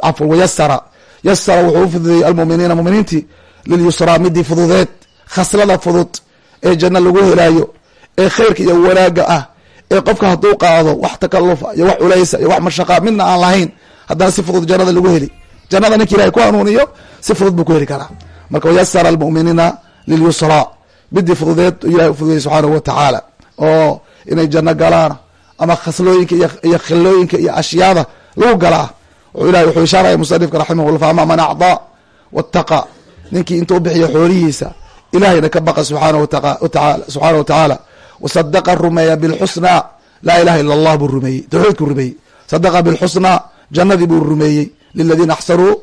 afwan wayasara yasara wuxuu u fududeeyey almu'miniina muminiintii lilyusra midii fududeed khaslada fudud ee janno lagu helaayo ee khayrka iyo wanaaga ah ee qofka hadduu qaado wax takalufa iyo wax culaysa iyo wax mashaqa midna aan lahayn haddana si fudud jannada lagu heli jannada ninki ilahay ku hanuuniyo si fudud buu ku heli karaa marka wayasara almu'miniina lilyusra midii fududeed ilahay ufududeyey subxaanahu wa tacaala oo inay janno galaan ama khaslooyinka iyo khilooyinka iyo ashyaada lagu galaa. Ilahi wuxuu ishaaraya musanifka raximahullah fa ama man acdaa wattaqa. Ninkii intuu bixiyo xoolihiisa ilahayna ka baqa subxaana subxaana wa tacaala. Wasadaqa rumeeya bilxusnaa laa ilaha ila allah buu rumeeyey tawxiidkuu rumeeyey. Sadaqa bilxusnaa jannadii buu rumeeyey liladiina axsanuu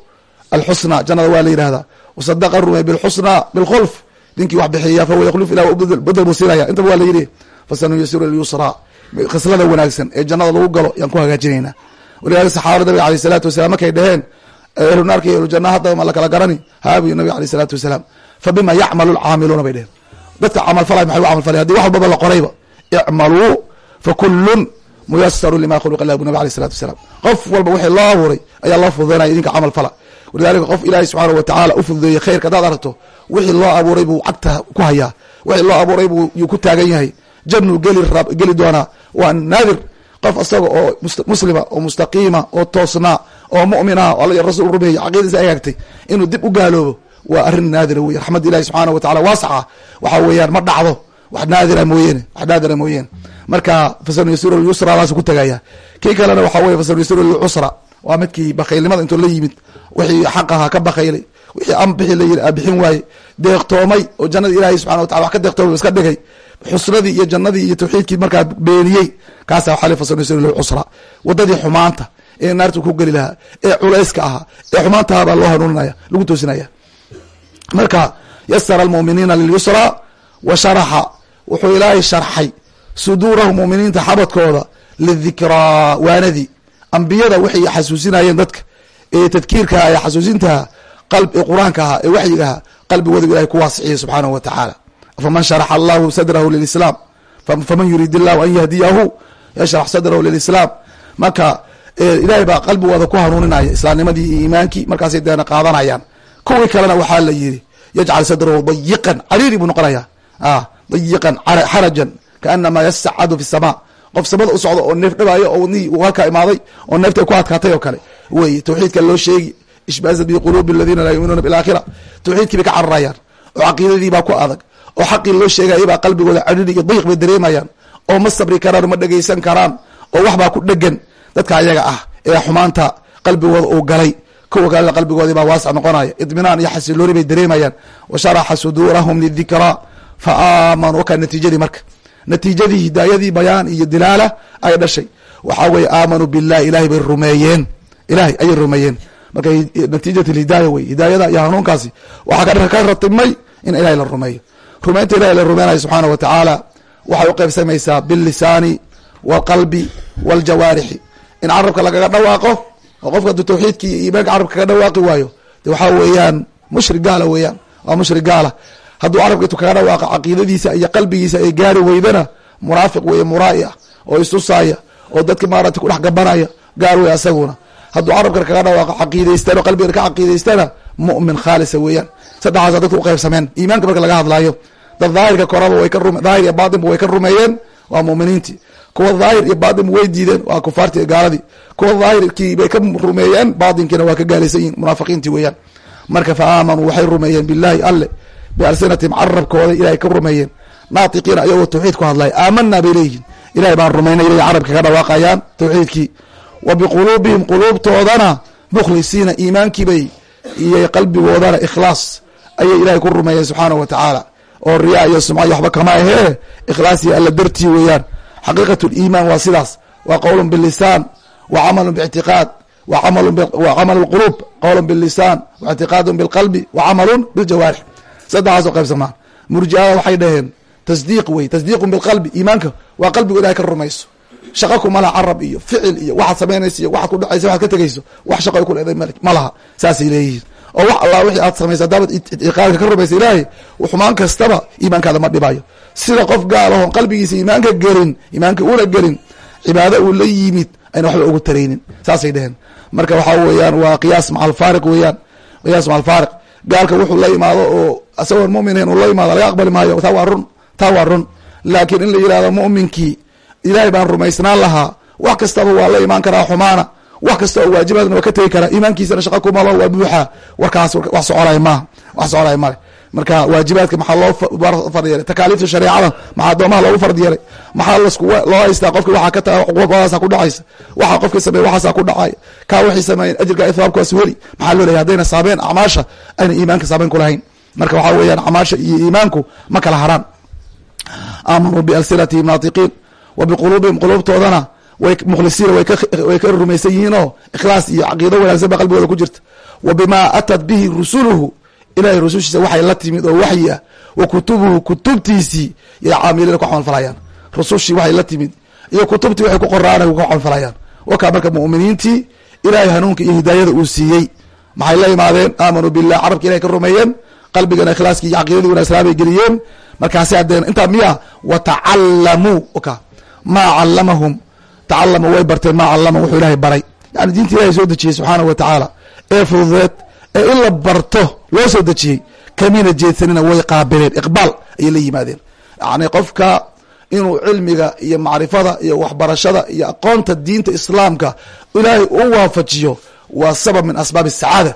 alxusna jannada waa la yihahdaa wasadaqa rumeeyey bilxusnaa bilkhulf. Ninkii wax bixiya fahuwa yakhluf ilah bedel buu siinaya. Intaba waa la yidhi fasanuyasiru lyusra khislada wanaagsan ee jannada lagu galo yaan ku hagaajinayna walidalika saxaabada nabiga aleyh isalaatu wasalaam markay dheheen ehlu naarka iyo ehlu janna hadda ma la kala garani haabuy nabiga aleyh isalaatu wasalaam fa bima yacmalu lcaamiluuna bay dheheen dadka camal falay maxay u camal falay haddi wax walbaba la qorayba icmaluu fa kullun muyasaru lima khuluqa lah bu nabig aleh isalatu wasalaam qof walba wixii loo abuuray ayaa loo fududeynaya idinka camal fala walidalika qof ilaahay subxaana wa tacaala u fududeeyey khayrka haddaad aragto wixii loo abuuray buu cagta ku hayaa wixii loo abuuray buu yuu ku taagan yahay jannuu geli doonaa waa naadir qof isaga oo muslima oo mustaqiima oo toosnaa oo mu'minah alla rasul rumeeyey caqiidadiisa ay hagtay inuu dib u gaaloobo waa arrin naadira wey raxmad ilahi subxaana wa tacala waasaca waxa weeyaan ma dhacdo. Wax naadira mooyeene wax naadira mooyeene marka fasanuyasiru lyusra ku tegaya kii kalena waxa weye fasanuyasiru lcusra waa midkii bakaylnimada intuu la yimid wixii xaq ahaa ka bakaylay wixii an bixi la yiri a bixin waaye deeqtoomay oo jannadii ilaahay subxana wa tacala wax ka deeqtoomay iska dhigay xusnadii iyo jannadii iyo tawxiidkii markaa beeniyey. Kaasa waxaa le fasanuyasiru lcusra wadadii xumaanta ee naartu ku geli lahaa ee culayska ahaa ee xumaantaha baa loo hanuuninaya lagu toosinaya marka yasara almu'miniina lilyusra wa sharaxa. Wuxuu ilaahay sharxay suduurahum muminiinta xabadkooda lidikraa waanadii ambiyada waxay xasuusinayeen dadka ee tadkiirkaha ee xasuusintaha qur'aanka ahaa ee waxyigaha qalbigooda ilahay ku waasiciya subxaanahu wa tacaala faman sharaxa allahu sadrahu lilislaam faman yuriid illahu an yahdiyahu yashrax sadrahu lilislaam marka ilahay baa qalbigooda ku hanuuninaya islaamnimadii iyo iimaankii markaasay deena qaadanayaan. Kuwii kalena waxaa la yidhi yajcal sadrahu dayiqan cariiri buu noqonaya dayiqan xarajan kaanamaa yasacadu fi samaa. Qof samada u socda oo neef dhabayo oo wadnihii uu halkaa imaaday oo neefta ku adkaatay oo kale. Wey tawxiidka loo sheegi ishbaasa bi quluubi aladiina laa yuminuuna bilaakhira tawxiidkii bay ka cararayaan. Oo caqiidadii baa ku adag oo xaqii loo sheegaya baa qalbigooda cadhiri iyo dayiq bay dareemayaan oo ma sabri karaan ma dhegeysan karaan oo waxbaa ku dhegan dadka ayaga ah ee xumaanta qalbigooda uu galay. Kuwa kalena qalbigoodii baa waasic noqonaya. Idminaan iyo xasilooni bay dareemayaan. Wa sharaxa suduurahum lidikraa fa aamanuu wakaa natiijadii marka. Natiijadii hidaayadii bayaan iyo dilaala ay dhashay. Waxaa weye aamanuu billahi ilahay bay rumeeyeen. Ilahay ayay rumeeyeen. Marka natiijat hidaaya wey hidaayada iyo hanuunkaasi waxaa ka ratibmay in ilahay la rumeeyo rumeynta ilahay la rumeynayo subxaana wa tacaala waxay u qeybsamaysaa billisaani walqalbi waljawaarixi. In carabka lagaga dhawaaqo oo qofka haduu tawxiidki iyo iimaanka carabka kaga dhawaaqi waayo de waxaa weeyaan mushrik gaala weeyaan waa mushrik gaala. Hadduu carabka intu kaga dhawaaqa caqiidadiisa iyo qalbigiisa ay gaari weydana munaafiq weeye muraa'i ah oo istusaaya oo dadka maarata kudhex gabanaya gaar wey asaguna. Hadduu carabkan kaga dhawaaqa caqiidaystaan oo qalbigan ka caqiidaystana mu'min khaalisa weeyaan. Saddexaasa dadka uqeybsameen iimaanka marka laga hadlaayo dad daahirka koraba way ka rum daahir iyo baatinba way ka rumeeyeen. Waa mu'miniintii kuwa daahir iyo baatinba way diideen. Waa kufaartii iyo gaaladii. Kuwa daahirkii bay ka rumeeyeen baatinkiina waa ka gaalaysan yihiin munaafiqiintii weeyaan. Marka fa aamanuu waxay rumeeyeen billahi alle bialsinatihim carabkooda ilahay ka rumeeyeen. Naatiqiina ayagoo tawxiid ku hadlaya aamanaa bay leeyihiin ilahay baan rumaynay ilay carabka ka dhawaaqayaan tawxiidkii. Wa biquluubihim quluubtoodana mukhlisiina iimaankiibay iyo qalbigoodana ikhlaas ayay ilahay ku rumeeyeen subxaanahu wa tacaala oo riyaa iyo sumca waxba kama ahee ikhlaas iyo alla dartii weeyaan. Xaqiiqat liimaan waa sidaas. Waa qowlun bilisaan wa camalun biictiqaad wa camal lquluub qowlun bilisaan wa bilqalbi wa camalun biljawaarix. Saddexaas oo qaybsamaan murjiada waxay dhaheen tasdiiq wey tasdiiqun bilqalbi iimaanka waa qalbigo ilahay ka rumayso. Shaqa kuma laha carab iyo ficil iyo waxaad samaynaysa iyo waxaad ku dhacaysa waxaad ka tegayso wax shaqo ay ku leedahay mali ma saasay leeyihiin oo wax allah wixii aad samaysa haddaabad iqaadka ka rumaysa ilaahay xumaan kastaba iimaankaada ma dhibayo sida qof gaalahon qalbigiisa iimaanka gelin iimaanka una gelin cibaado uu la yimid ayna waxba ugu taraynin. Saasay dheheen marka waxaa weeyaan waa qiyaas maca alfaariq weeyaan. Qiyaas maca gaalka wuxuu la imaado oo isagoon mu'minayn uu la imaado laga aqbali maayo taa waa run taa waa run. Laakiin in la yihahdo mu'minkii ilaahay baan rumaysnaan lahaa wax kastaba waa la imaan karaa xumaana wax kasta oo waajibaadna waa ka tegi karaa iimaankiisana shaqa kumalo waa buuxa. Warkaas wax soconay maaha wax soconay male marka waajibaadka maxaa loo fard yeelay takaaliifta shareecada maxaa addoomaha loogu fard yeelay maxaa loo haystaa qofki waxaa ka cuqubadaasa ku dhacaysa? Waxa qofki sameeye waxaasa ku dhacaya kaa waxay sameeyeen ajirka ithaabkaas weli maxaa loo leeyahy hadayna saabeen acmaasha ayna iimaanka saabeyn kulahayn marka waxaa weeyaan acmaasha iyo iimaanku ma kala haraan. Aamanuu bialsinatihim naatiqiin wa biquluubihim quluubtoodana way mukhlisiina way ka rumaysan yihiin oo ikhlaas iyo caqiido wanaagsan ba qalbigooda ku jirta. Wa bimaa atat bihi rusuluhu ilahay rusushiisa waxay la timid oo waxyi ah. Wa kutubuhu kutubtiisii yay caamiliina ku camalfalayaan rusushii waxay la timid iyo kutubtii waxay ku qoraana ku camalfalayaan wakaa marka mu'miniintii ilahay hanuunka iyo hidaayada uu siiyey. Maxay la imaadeen? Aamanuu bilah carabka ilahay ka rumeeyeen. Qalbigana ikhlaaskii iyo caqiidadii wanaagsanaa bay geliyeen. Markaasi haddeen intaa miya wa tacalamuu ka maa calamahum tacalamuu way barteen maa calama wuxuu ilahay baray. Yani diinta ilahay soo dejiyey subxaanahu wa tacaala ee fududeed ee in la barto loo soo dejiyey kamina jeedsanina way qaabileen. Iqbaal ayay la yimaadeen. Yani qofka inuu cilmiga iyo macrifada iyo waxbarashada iyo aqoonta diinta islaamka ilaahay u waafajiyo waa sabab min asbaabi asacaada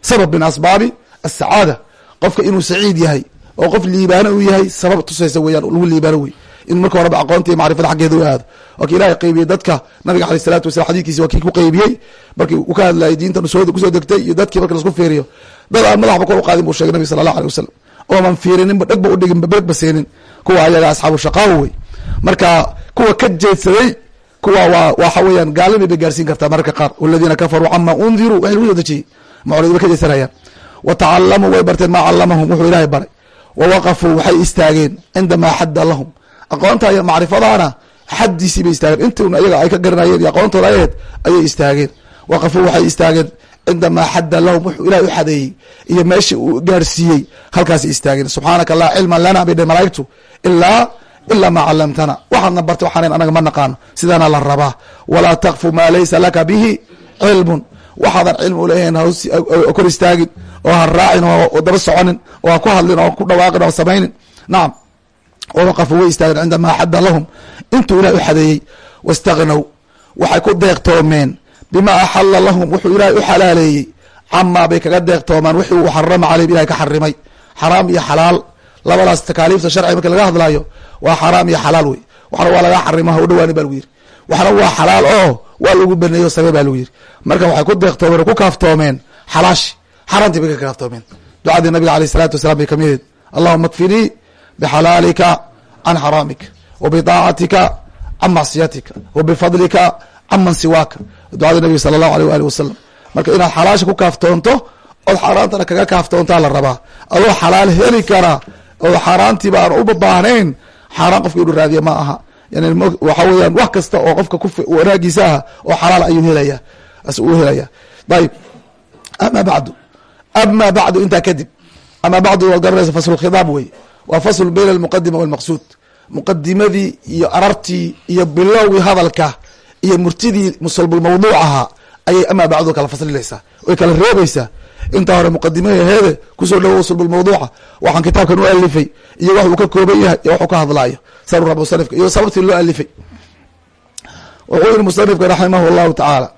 sabab min asbaabi asacaada qofka inuu saciid yahay oo qof liibaano uu yahay sabab tusaysa weyaan lagu liibaano wey in marka horeba aqoonta iyo macrifada xaggeeda u aado waa ki ilahay qaybiyey dadka nabiga aleyh salatu wasalam xadidkiisi waa kii ku qaybiyey. Markii uu ka hadlayay diintan ku soo degtay iyo dadkii marka lasku fiiriyo. Dad aan madaxba kor u qaadin buu shegay nabig sala allah aleh wasalam ooman fiirininba dhegba udhigin bergba seenin. Kuwa ayaga asxaabu shaqaawo wey. Marka kuwa ka jeedsaday kuwa waa waxa weeyaan gaalnimay bay gaarsiin kartaa mararka qaar. Waladiina kafaruu cama undiruu waxay lagu soo dejiyey macrid bay ka jeedsanayaan. Wa tacalamuu way barteen maa calamahum wuxuu ilaahay baray. Wa waqafuu waxay istaageen cindamaa xadda lahum aqoonta iyo macrifadana xaddiisii bay istaageen intuuna ayaga ay ka garanayeen iyo aqoontooda ayaheed ayay istaageen. Waqafuu waxay istaageen cindamaa xadda lahum wuxuu ilahay u xadeeyey iyo meeshii uu gaarsiiyey halkaas istaageen. Subxaanaka laa cilma lana bay dheh malaa'igtu ilaa ilaa maa calamtana waxaadna bartay waxaanan anaga ma naqaano sidaana la rabaa. Walaa takfu maa laysa laka bihi cilmun. Waxaadan cilmi uleeyahin kor istaagin oo ha raacin oo daba soconin oo ha ku hadlin oo ku dhawaaqin oo samaynin. Nacam wawaqafuu way istaageen cindamaa xadda lahum. Intuu ilahay u xadeeyey wastaknow waxay ku deeqtoomeen bima axala lahum wuxuu ilaahay u xalaaleeyey. Camaa bay kaga deeqtoomaan wixii uu xarama caleyhim ilahay ka xarimay xaraam iyo xalaal labadaas takaaliifta sharciga marki laga hadlaayo waa xaraam iyo xalaal wey. Waxna waa laga xarima ha u dhawaani ba lagu yiri waxna waa xalaal oo waa lagu baneeyo samee ba lagu yiri marka waxay ku deeqtoomeen o ku kaaftoomeen xalaashi xaaraantii bay ka kaaftoomeen. Ducadii nabiga aleyh isalaatu wasalaam bay ka mid aheed allahuma kfinii bxalaalika can xaraamika wa bidaacatika can macsiyatika wa bifadlika can man siwaaka ducada nabiga sala allahu aleyh waali wasalam marka inaad xalaasha ku kaaftoonto ood xaaraantana kaga kaaftoontaa la rabaa adoo xalaal heli kara oo xaaraantiiba aan u baahnayn xaaraan qofka inuu raadiya ma aha yani waxa weeyaan wax kasta oo qofka ku wanaagiisa ah oo xalaal ayuu helaya uu helaya ayib ama bacdu ama bacdu intaa kadib ama waa fasl bayna almuqadima walmaqsuud. Muqadimadii iyo arartii iyo bilowgii hadalka iyo murtidii musalbulmawduuc ahaa ayay amaa bacdu kala faslinaysaa way kala reebaysaa. Intaa hore muqadimaheede ku soo dhawo usulbulmawduuca waxaan kitaabkan u alifay iyo wax uu ka kooban yahay iyo waxuu ka hadlaayo. Saru rab musanifka iyo sababtii loo alifay wuxuu yihi musanifka raximah llahu tacaala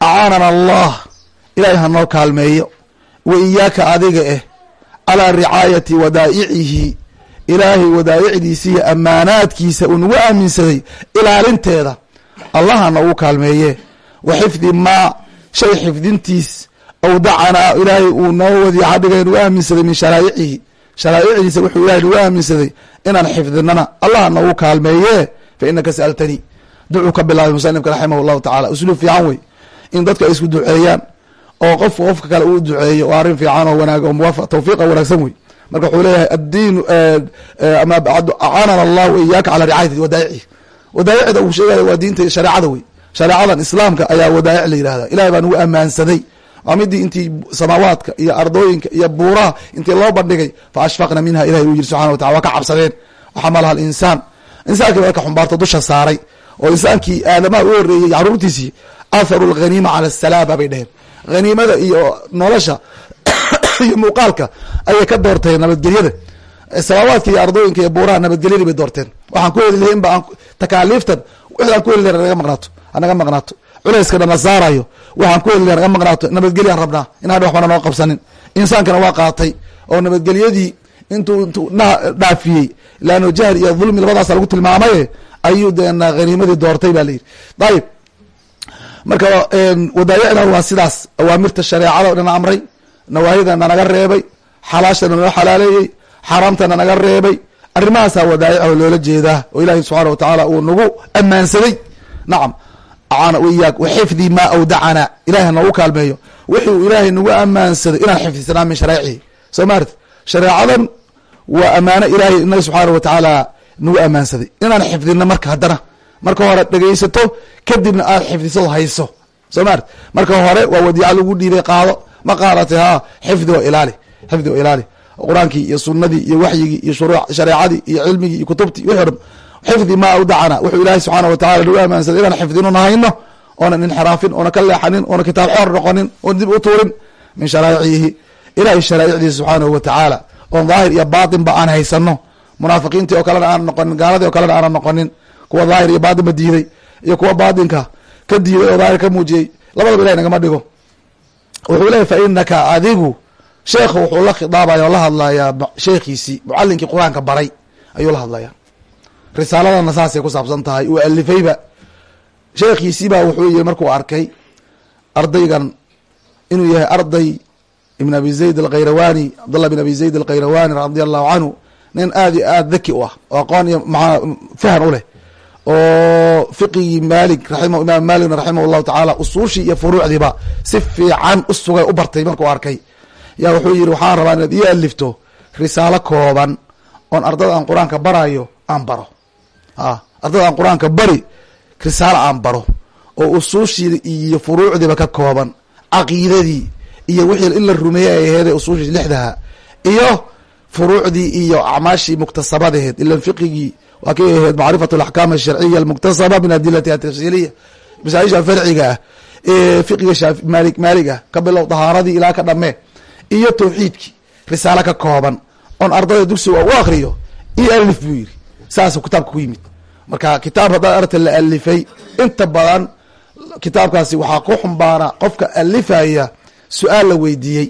acaanana allah ilaahay hanoo kaalmeeyo wa iyaaka adiga eh calaa ricaayati wadaa'icihi ilaahay wadaa'icdiisa iyo ammaanaadkiisa uu nagu aaminsaday ilaalinteeda allaha noogu kaalmeeye wa xifdi maa shay xifdintiis awdacanaa ilaahay uu noo wadiica dhiga nagu aaminsaday min sharaa'icihi sharaa'icdiisa wuxuu ilahay nagu aaminsaday inaan xifdinana. Allaha noogu kaalmeeye fa inaka sa'altanii ducuu ka bilaabay musanifka raximah llahu tacala usluub fiican wey. In dadka ay isku duceeyaan oo qofka qofka kale uu duceeyo waa arrin fiican oo wanaag oo muwaafaq tawfiiqa wanaagsan wey marka wuxuu leeyahay addiinu ama bacdu acaanana allahu iyaaka calaa ricaayati wadaaicihi wadaa'icda uu sheegaya waa diinta shareecada wey. Shareecadan islaamka ayaa wadaa'ic la yidhahda ilahay baa nagu ammaansaday waa midii intii samaawaadka iyo ardooyinka iyo buuraha intii loo bandhigay fa ashfaqna minha ilahay uu yiri subxana watacala waa ka cabsadeen. Waxamalaha alinsaan insaankii marka xumbaarto dusha saaray oo insaankii aadamaha u horeeyey caruurtiisii atharu lghaniima cala asalaaba bay dheheen haniimada iyo nolosha iyo muuqaalka ayay ka doorteen nabadgelyada. Samaawaadka iyo ardooyinka iyo buuraha nabadgelyadii bay doorteen. Waxaan ku heli lahayn ba aan takaaliiftan wixi aan ku heli naga maqnaato anaga maqnaato culayskana na saarayo. Waxaan ku heli naga maqnaato nabadgelya rabnaa inaan waxbana noo qabsanin. Insaankana waa qaatay oo nabadgelyadii intuu intuu dhaafiyey. Laano jahl iyo dhulmi labadaasa lagu tilmaamaye ayuu deena haniimadii doortay ba layidhi ayib marka wadaayicdan waa sidaas. Awaamirta shareecada o dhan amray nawaahidana naga reebay xalaashana noo xalaaleeyey xaaraamtana naga reebay arrimahaasaa wadaayic oo loola jeedaa oo ilahi subxaana watacaala uu nagu ammaansaday. Nacam acaana iyaak waxifdi maa awdacana ilahi noogu kaalmeeyo. Wixi uu ilaahay nagu ammaansaday inaan xifdisnaa min sharaicihi soo maarti shareecadan waa ammaano ilaahay inaga subxaana watacaala nagu ammaansaday. Inaan xifdino marka haddana marka hore dhegaysato kadibna aad xifdisado hayso. Soo maarti marka hore waa wadiica lagu dhiibay qaado ma qaadate ha xifdi oo ilaali xifdi oo ilaali. Qur'aankii iyo sunadii iyo waxyigii iyo shareecadii iyo cilmigii iyo kutubtii wixi o dhan xifdi maa awdacana wuxuu ilaahay subxaana watacala nagu ammaansaday inaan xifdino nahayno oonan inxiraafin oona ka leexanin oona kitaab xoor noqonin oona dib u tuurin min sharaa'icihi. Ilahay sharaa'icdiisa subxaanahu watacaala oon daahir iyo baatinba aan haysano munaafiqiintii oo kalena aan noqonin gaaladii oo kalena aanan noqonin kuwa daahir iyo baatinba diiday iyo kuwa baatinka ka diiday oo daahir ka muujiyey labadaba ilahay nagama dhigo wuxuu leeyay fa inaka adigu sheekhu wuxuu la khidaabaya oo la hadlayaa sheekhiisii mucalinkii qur'aanka baray ayuu la hadlayaa. Risaaladana saasay ku saabsan tahay uu alifayba. Sheekhiisiibaa wuxuu yihi markuu arkay ardaygan inuu yahay arday ibn abi zayd alkhayrawani cabdallah bin abi zayd alkhayrawani radia allahu canhu nin aad iyo aad daki u ah oo aqoon iyo maa fahan u leh oo fiqigii raima imaam maalikna raximah llahu tacaala usuushii iyo furuucdiiba si fiican u u bartay markuu arkay. Yaa wuxuu yihi waxaan rabaa inaad ii alifto risaalo kooban oon ardada aan qur'aanka barayo aan baro. A ardada aan qur'aanka bari risaalo aan baro oo usuushii iyo furuucdiiba ka kooban caqiidadii iyo wixii in la rumeeyey ay aheeday usuushii lixdaha iyo furuucdii iyo acmaashii muktasabadeed ilan fiqigii waa kay ahayd macrifat alaxkaam alsharciya almuktasaba min adilatiha tafsiiliya masaaisha farciga ah ee fiqiga maali maalig ah ka bilow dahaaradii ilaa ka dhamee iyo tawxiidkii risaalo ka kooban oon ardayda dugsiga u akriyo iyo alif buu yiri saasuu kitaabka ku yimid marka kitaab haddaad aragta la alifay inta badan kitaabkaasi waxaa ku xumbaana qofka alifaya su'aal la weydiiyey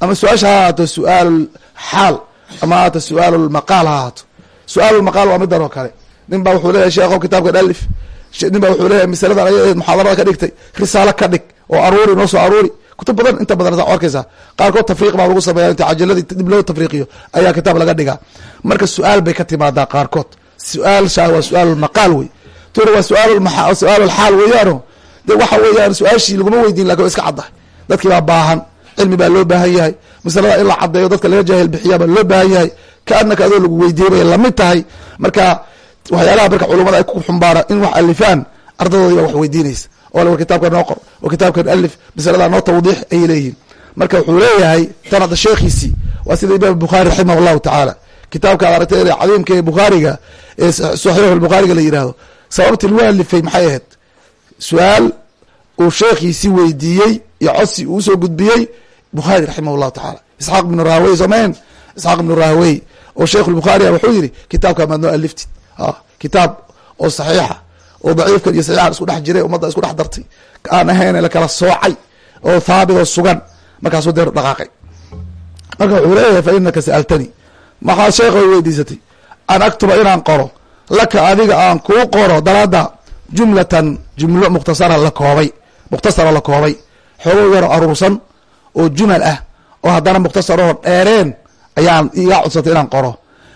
ama su'aasha ha ahaato ama haato su'aal maqaal ha ahaato su'aal maqaal waa midan oo kale. Nin baa wuxuu leeyahay sheekhow kitaabkan alif nin baa wuxuu leeyahay masaladan aya muxaadarada ka dhigtay. Risaalo ka dhig oo aruuri noo soo aruuri. Kutub badan inta badan saa arkaysaa. Qaarkood tafriiq baa lagu sameeya inta cajaladii dib loo tafriiqiyo ayaa kitaab laga dhigaa. Marka su'aal bay ka timaadaa qaarkood su'aalshaa waa su'aal maqaal wey. Tuna waa su'aal su'aal xaal weeyaano. De waxa weeyaan su'aashii laguma weydiin laakiin iska caddahay dadkii baa baahan. Cilmi baa loo baahan yahay. Masalada in la cadeeyo dadka laga jaahil bixiya baa loo baahan yahay kaanaka adoo lagu weydiiyey bay la mid tahay. Marka waxyaalaha marka culumada ay ku xumbaara in wax alifaan ardadoodii baa wax weydiinaysa. Oo war kitaabkan noo qor oo kitaabkan alif masalada noo tawdiix ayay leeyihiin. Marka wuxuu leeyahay tan hadda sheekhiisii waa sida imaam bukhaari raximah allahu tacaala kitaabka ad aragtay cadiimka ee bukhaariga ee saxiix bukhaariga la yihahdo sababtii lagu alifay maxay ahayd? Su'aal uu sheekhiisi weydiiyey iyo codsi uu u soo gudbiyey bukhaari raximah llahu tacaala isxaaq ibnu rahawey somayn isxaaq ibnu rahawey oo sheikh bukhaari wuxuu yihi kitaabka maad noo aliftid kitaab oo saxiixa oo daciifkan iyo saxiixan isku dhex jiray ummadda isku dhex dartay aan ahayn lakala soocay oo thaabit oo sugan markaasuu dee dhaqaaqay. Marka wuxuu leeyahay fa inaka sa'altani. Maxaa sheekh way weydiisatay? An aktuba inaan qoro laka adiga aan kuu qoro dalaada jumlatan jumlo mukhtasara la koobay mukhtasara la koobay xoogo yaro aruursan oo jumal ah oo haddana mukhtasaroo dheereen ayaan iga codsatay inaan qoro.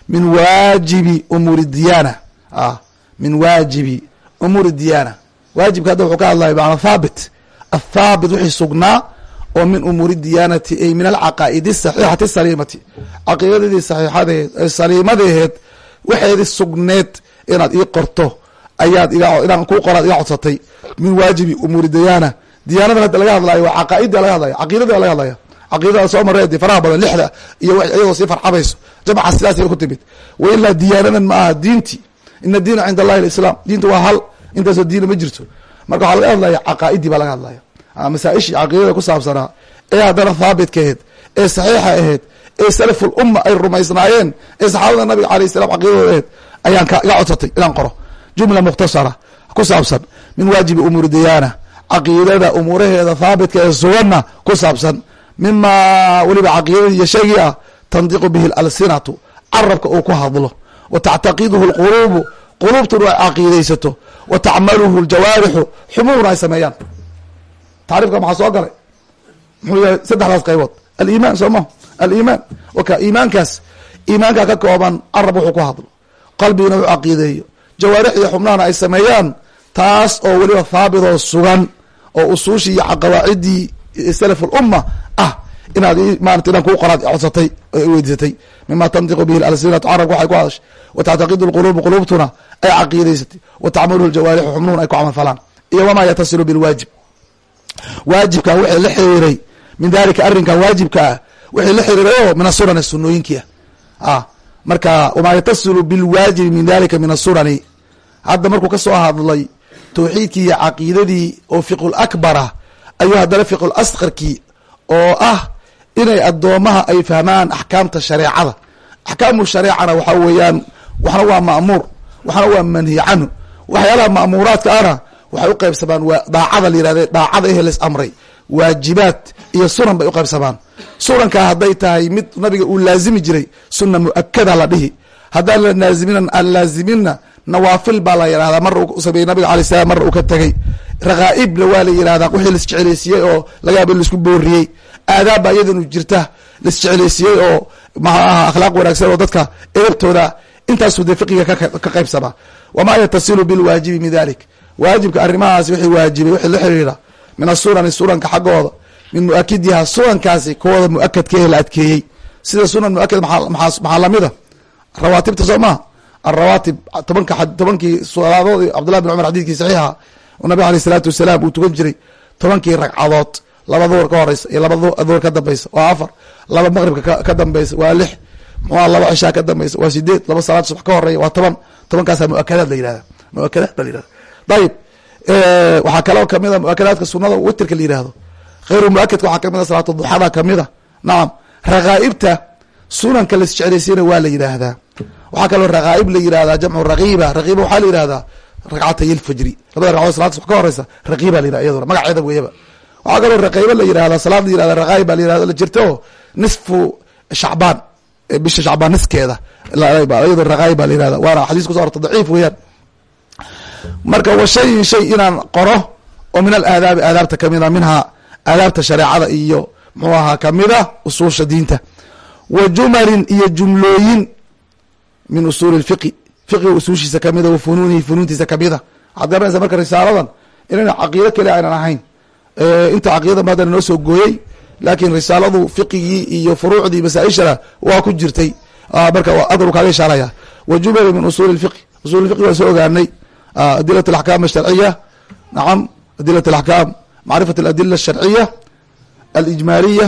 Min waajibi umuuri diyaana. Min waajibi umuuri diyaana. Waajibka hadda wuxuu ka hadlaya maana thaabit. Athaabit wixii sugnaa oo min umuuri diyaanati ay min alcaqaa'idi saxiixati saliimati. Caqiidadii saxiixadeed ee saliimadeed waxeedi sugneed inaad ii qorto ayaad inaan kuu qoraad iga codsatay. Min waajibi umuuri diyaana. Diyaanadan hadda laga hadlayo waa caqaaida laga hadlaya caqiidada laga hadlaya caqiidada soo maree de faraha badan lixda iyo iyadoo sii farxabayso. Jamca sidaas ku timid. Wa ilaa diyaanadan ma aha diinti ina diina cinda allahi alislaam. Diinta waa hal. Intaasoo diina ma jirto. Marka waxaa laga hadlaya caqaaidii baa laga hadlaya masaaishii caqiidada ku saabsanaa. Ee haddana thaabitkaheed ee saxiixa aheyd ee salaful ay rumaysnaayeen ee saxaabada nabiga alayh salam caqiidadooda aheyd ayaan iga codsatay inaan qoro. Jumla mukhtasara ku saabsan min waajibi umuuri diyaana caqiidada umuuraheeda thaabitka ee suganna ku saabsan mima weliba caqiidadii iyo shaygii ah tandiqu bihi alsinatu carabka uu ku hadlo. Wa tactaqiduhu lquluubu quluubtuna ay caqiidaysato wa tacmaluhu ljawaarixu xumuhuna ay sameeyaan. Tacriifka maxaa soo galay? Muxuu yahay saddexdaas qaybood. Aliimaan soo maho aliimaan. Waka iimaankaas iimaanka ka kooban carab wuxuu ku hadlo. Qalbiguna u caqiideeyo jawaarix iyo xubnahana ay sameeyaan taas oo weliba thaabitoo sugan oo usuushii iyo qawaacidii salaf lumma ah inaad maarata inaan kuu qoraad codsatay weydiisatay. Mima tantiqu bihi alsinatu carabka waxay ku hadashay wa tactaqidu lquluubu quluubtuna ay caqiidaysatay. Wa tacmaluhu ljawaarixu xubnuhuna ay ku camal falaan. Iyo wamaa yatasilu bilwaajib. Waajibka wixii la xiriiray min dalika arrinkan waajibka ah wixii la xiriiray oo min asunani sunooyinkii ah marka wamaa yatasilu bilwaajibi min dalika min asunani hadda markuu ka soo hadlay tawxiidkii iyo caqiidadii oo fiqul akbar ah ayuu haddana fiqul asqarkii oo ah inay addoomaha ay fahmaan axkaamta shareecada axkaamu shareecana waxaa weeyaan waxna waa ma'muur waxna waa manhi canhu waxyaalaha ma'muuraadka ana waxay u qaybsamaan waa daacada la yihahde daacada ehe las amray waajibaad iyo sunan bay u qaybsamaan sunankaa hadday tahay mid nabiga uu laazimi jiray suna mu'akada la dhihi haddaan la naazimin aan laazimina nawaafil baa la yihahdaa mar uu sameeyey nabiga alay salam marna uu ka tegey rakaa'ibna waa la yihahdaa wixii laisjeclaysiiyey oo laga yaaba in la isku booriyey. Aadaab baa iyadanu jirta laisjeclaysiiyey oo maxaa aha akhlaaq wanaagsan oo dadka edabtooda intaasuu dee fiqiga ka qaybsamaa wamaa yatasilu bilwaajibi min dalik waajibka arrimahaasi wixii waajibay wixii la xiriira min asunani sunanka xaggooda min muakidiha sunankaasi kuwooda muakadkeehe la adkeeyey. Sida sunan muakad maxaa lamida rawaatibta soo maha alrawaatib tobanka tobankii salaadood cabdullah bin cumar xadidkii saxiixa oo nabig aleyh isalaatu wasalaam uu tukan jiray tobankii ragcadood laba duhur ka horeysa iyo laba duhur ka dambeysa waa afar laba maqribka ka dambeysa waa lix muxua laba cishaa ka dambeysa waa sideed laba salaad subax ka horreeya waa toban tobankaasa muakadaad la yihahda muakadaad ba la yihahda dayib waxaa kaloo kamida muakadaadka sunada witrka la yihahdo khayru muakadka waxaa ka mid a salaatu duxada kamida nacam rakaa'ibta sunanka lasjeclaysiina waa la yidhaahdaa waxaa kaloo rakaa'ib la yihahdaa jamcu rakiiba rakiiba waxaa la yihahdaa ragcatay lfajri labada ragcadood salada subax ka horeysa rakiiba la yihahda iyaduna. Magaceeda weeyaba. Waxaa kaloo raqaybo la yihahda salaad la yihahda raqaayib baa la yihahda la jirta oo nisfu shacbaan bisha shacbaan niskeeda. Iyadoo raqaayib baa la yihahda waana xadiis kuso orta daciif weeyaan. Marka wa shayin shay inaan qoro oo min alaadaabi aadaabta kamida minhaa aadaabta shareecada iyo muxuu ahaa kamida usuusha diinta. Wa jumalin iyo jumlooyin min usuuli lfiqi fiqiga usuushiisa kamida wa funuunihi funuuntiisa kamida waxaad garanaysa marka risaaladan inayna caqiido keli aynan ahayn. Inta caqiidada maadana noo soo gooyey laakiin risaaladu fiqigii iyo furuucdii masaaishana waa ku jirtay. Marka adru kaaga ishaaraya wa jumali min usuuli fiqi usul fiqi waan soo ogaanay. Adilat alaxkaam asharciya nacam adilat alaxkaam macrifat aladila asharciya alijmaaliya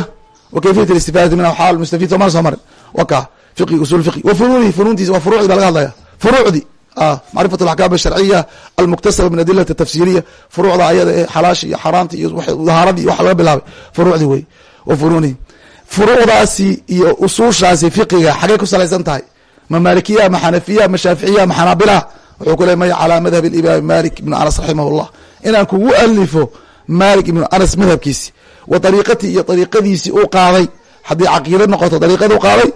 wa kayfiyat alistifaadati minha xaal mustafid soomana soo marin waka fiqi usul fiqi wa funuunihi funuuntiisa waa furuucdi baa laga hadlaya furuucdi macrifat alaxkaam asharciya almuktasaba min adilati tafsiriya furuucda ayada ee xalaasha iyo xaaraanta iyo dahaaradii iyo waxa laga bilaabay. Furuucdii wey wa funuunihi furuucdaasi iyo usuushaasi fiqiga xagey ku salaysan tahay. Ma maalikiya ma xanafiya ma shaaficiya ma xanaabila wuxuu ku le may calaa madhabi imaam malik ibn anas raximah llah inaan kugu alifo malik ibnu anas madhabkiisi wa dariiqatii iyo dariiqadiisii uu qaaday. Haddii caqiida noqoto dariiqada u qaaday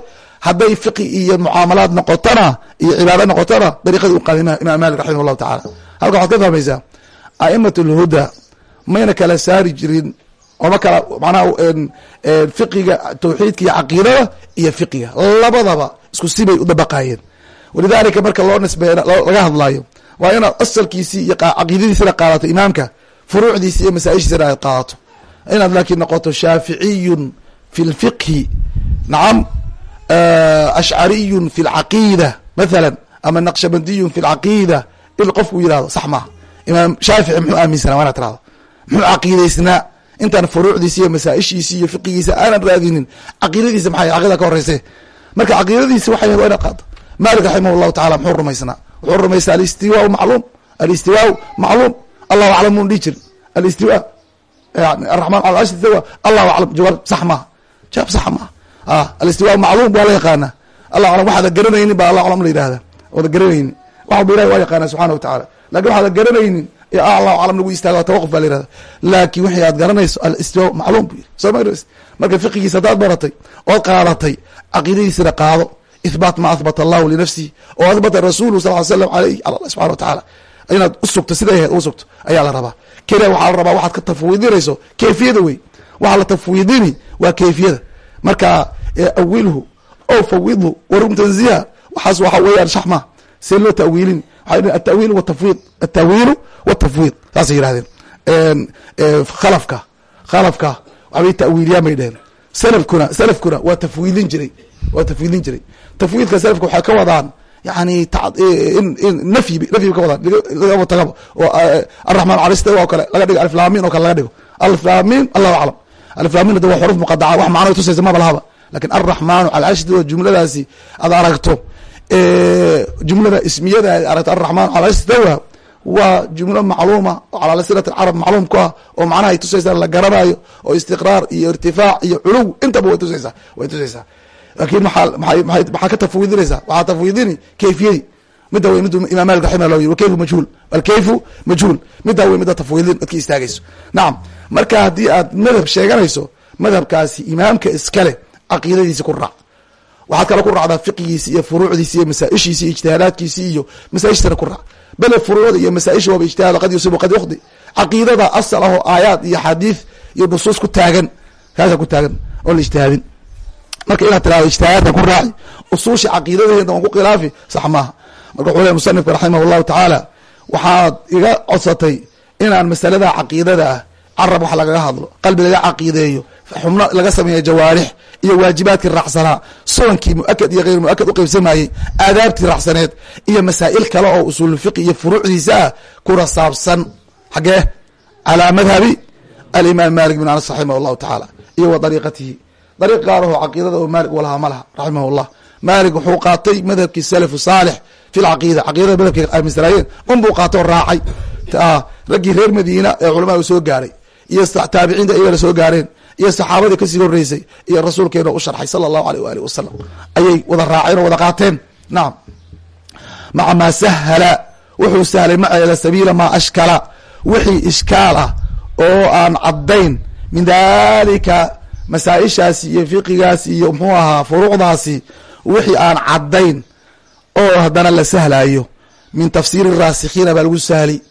hadday fiqi iyo mucaamalaad noqotona iyo cibaado noqotona dariiqadii u qaaday imaam malik raximah llahu tacala halka waxaad ka fahmaysaa a'imat mayna kala saari jirin ooma kala manaha fiqiga tawxiidka iyo caqiidada iyo fiqiga. Labadaba isku sibay u dabaqaayeen. Walidalika marka loo nisbeey laga hadlayo waa inaad asalkiisii iyo caqiidadiisina qaadato imaamka furuucdiisi iyo masaaishiisina aad qaadato. Inaad laakiin noqoto shaaficiyun fi lfiqhi nacam ashcariyun fi lcaqiida mathala ama naqshabandiyun fi lcaqiida in qofku yihahdo sax maaha imaam shaafici muxuu aaminsanaa waa inaad tirahdo muxuu caqiidaysnaa intaan furuucdiisi iyo masaaishiisi iyo fiqigiisa aanan raadinin caqiidadiisa maxay caqida ka horeyse marka caqiidadiisi waxay waa inaad qaado malik raximah llahu tacala muxuu rumaysnaa wuxuu rumaystaa alistiwaau macluum alistiwaau macluum allahu aclam mun dhihi jiri alistiwa yani araxman ala arshi istawa allahu aclam jawaab sax maaha jawaab sax maaha alistiwa macluum waa la yaqaana. Allah aclam waxaada garanaynin baa allah aclam la yihahda wada garanaynin. Wax walba ilahi waa yaqaana subxana wa tacala laakiin waxaada garanaynin allahu aclam lagu istaaga tawaquf baa la yihahda laakin wixii aad garanayso alistiwa macluum bu yiri soo ma marka fiqigiisa haddaad baratay ood qaadatay caqiidadiisina qaado. Ihbaat ma ahbata allahu linafsihi oo ahbata rasulu sal ly slam aleyh ala subxana wa tacaala inaad usugto siday ahayd ugu sugto ayaa la rabaa. Keliya waxaa la rabaa waxaad ka tafwiidinayso kayfiyada wey waxaa la tafwiidini waa kayfiyada. Marka awilhu o fawidhu warum tanziha waxaas waxa weeyaan shax ma see loo tawiilin. Waa atawiil watafwid atawiilu watafwid saasay yihahdeen khalafka khalafka waxbay tawiiliyaan bay dheheen salafkuna salafkuna waa tafwiidin jiray waa tafwiidin jiray. Tafwiidka salafka waxay ka wadaan yani nafyi nafyi ka wadaan. Laga tagaba oo araxmaan calista oo kale laga dhigo aliflamin oo kale laga dhigo. Aliflamin allahu aclam. Aliflamin hada waa xuruf muqadaca wax macno tusaysa maba lahaba laakiin alraxmaanu cala arshid jumladaasi aad aragto jumlada ismiyada aad aragto alraxmaan cala arshi istawa waa jumlo macluuma oo calaa silat carab macluum ku ah oo macnaha ay tusaysaa la garanayo oo istiqraar iyo irtifaac iyo culuw intaba way tusaysaa way tusaysaa. Lakin maxaa ka tafwidinaysaa waxaa tafwidini kayfiyadii midda wey mid imam malik raximah llah yiri wakayfu majhuul? Alkayfu majhuul. Middaa wey midda tafwidin dadka istaagayso. Nacam marka haddii aad madhab sheeganayso madhabkaasi imaamka iskale caqiidadiisi ku raac waxaad kale ku raacdaa fiqigiisi iyo furuucdiisi iyo masaaishiisi iyo ijtihaadaadkiisi iyo masaaishtana ku raac bele furuucda iyo masaaisha waaba qad yusibu qad yukhdi. Caqiidada asal ah oo aayaad iyo xadiid iyo nusuus ku taagan kaasa ku taagan oo la ijtihaadin. Marka inaad tirahdo ijtihaadaadka ku raaci usuusha caqiidadeeda waan ku khilaafi sax maaha marka wuxuu ley musanifka raximah llahu tacaala waxaad iga codsatay inaan masalada caqiidada ah carab wax lagaga hadlo qalbi laga caqiideeyo xubno laga sameeya jawaarix iyo waajibaadkii raacsanaa sunankii muakad iyo hayr muakad uqeybsamayey aadaabtii raacsaneed iyo masaa'il kale oo usuulfiqi iyo furuucdiisa ah kuna saabsan xagee calaa madhabi alimaam malik bin anas raximah allahu tacaala iyo wa dariiqatihi. Dariiq gaaraho caqiidada oo maalik walahaa ma laha raximah llah maalik wuxuu qaatay madhabkii salafu saalix fi lcaqiida caqiidada madhabkay aaminsanaayeen un buu qaatay oo raacay. Raggii reer madiina ee culamada soo gaaray iyo taabiciinta iyagana soo gaareen iyo saxaabadii ka sii horeysay iyo rasuulkeena u sharxay sala allahu aleyh waali wasalam ayay wada raaceen oo wada qaateen. Nacam maca maa sahala wuxuu sahlay maceela sabiila maa ashkala. Wixii ishkaal ah oo aan caddayn min dalika masaa-ishaasi iyo fiqigaasi iyo muxuu ahaa furuucdaasi wixii aan caddayn oo haddana la sahlaayo min tafsiiri raasikhiina baa lagu sahli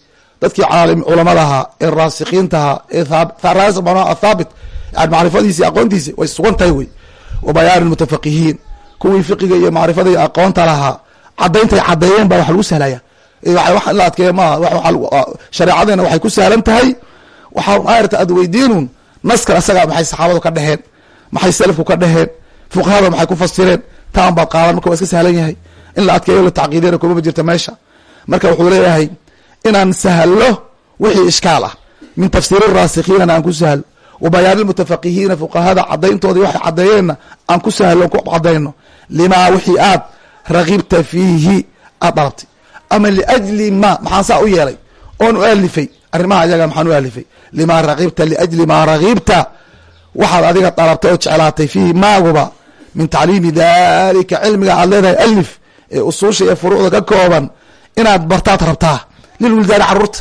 dadkii culamadahaa ee raasikiintahaa ee athaabit yani macrifadiisi aqoontiisi way sugan tahay wey. Wa bayaani mutafaqihiin kuwii fiqiga iyo macrifada iyo aqoonta lahaa cadayntay cadeeyeen baa wax lagu sahlaya. Wax la adkeeya maaha shareecadeena waxay ku sahlan tahay. Waxaa aarta aad weydiinun naskan asaga maxay saxaabadu ka dheheen maxay salafku ka dheheen fuqahada maxay ku fasireen? Taan baad qaadan marka waa iska sahlan yahay. In la adkeeyo la tacqiideyna kumama jirta meesha. Marka wuxuu leeyahay inaan sahlo wixii ishkaal ah. Min tafsiiri raasikiinana aan ku sahlo wa bayaani mutafaqihiina fuqahada cadayntoodii waxay cadeeyeenna aan ku sahlo ku cadayno limaa wixii aad ragibta fiihi aad dalabtay ama liajli ma maxaan saa u yeelay oon u alifay arrimaha ayaga maxaan u alifay limaa ragibta liajli maa ragibta waxaad adiga dalabtay oo jeclaatay fiihi maaguba min tacliimi dalika cilmiga aad leedahay alif ee usuusha iyo furuucda ka kooban inaad bartaad rabtaa lilwildaani carruurta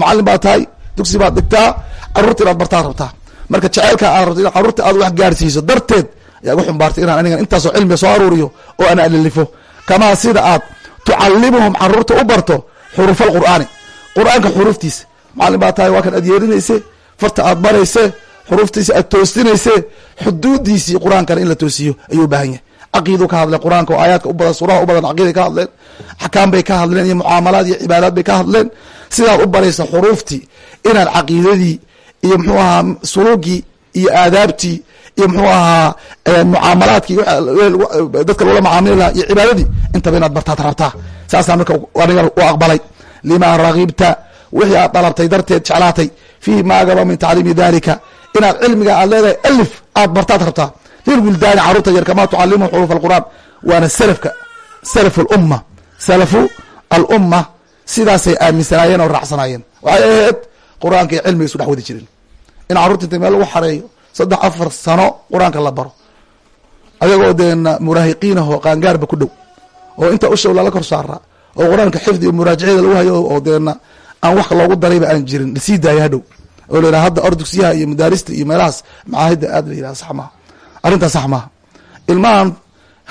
macalin baad tahay dugsi baad dhigtaa carruurta inaad bartaad rabtaa. Marka jeceelka aad rabto in carruurta aad wax gaarsiiso darteed ayaa gu xumbaartay inaan aniga intaasoo cilmiga soo aruuriyo oo aan alifo kamaa sida aad tucalimuhum carruurta u barto xuruuf alqur'aani. Qur'aanka xuruuftiisa. Macalin baa tahay waa kan aad yeerinayse farta aad barayse xuruuftiisa aad toosinayse xuduudiisii qur'aankana in la toosiyo ayuu u baahan yahay. Caqiidu ka hadleen qur'aanka oo aayaadka u badan suuraha u badan caqiiday ka hadleen axkaam bay ka hadleen iyo mucaamalaad iyo cibaadaad bay ka hadleen. Sidaad u baraysa xuruuftii inaad caqiidadii iyo muxuu ahaa suluugii iyo aadaabtii iyo muxuu ahaa mucaamalaadkii dadka loola macaamili lahaa iyo cibaadadii. Intaba inaad bartaad rabtaa. Saasaa marka aniga u aqbalay. Limaa ragibta wixii aad dalabtay darteed jeclaatay. Fiihi maagaba min tacliimi dalika inaad cilmiga aad leedahay alif aad bartaad rabtaa. Lilwildaani carruurta yar kamaa tucalimuhum xuruuf alqur'aan. Waana salafka salafu lumma salafu alumma sidaasay aaminsanaayeen oo raacsanaayeen. Waxay ahayd qur'aanka iyo isu dhex wadi jirin in carruurta inta meel lagu xareeyo saddex afar sano qur'aanka la baro. Ayagoo deena muraahiqiinahoo qaangaarba ku dhow oo inta ushow lala kor saaraa oo qur'aanka xifdi iyo muraajaceeda lagu hayo oo deena aan wax loogu darayba aan jirin la sii daaya hadhow oo la yidhaha hadda or dugsiyaha iyo madaarista iyo meelahaas macaahidda aad la yidhaha sax maaha. Arrintaa sax maaha. Ilmahan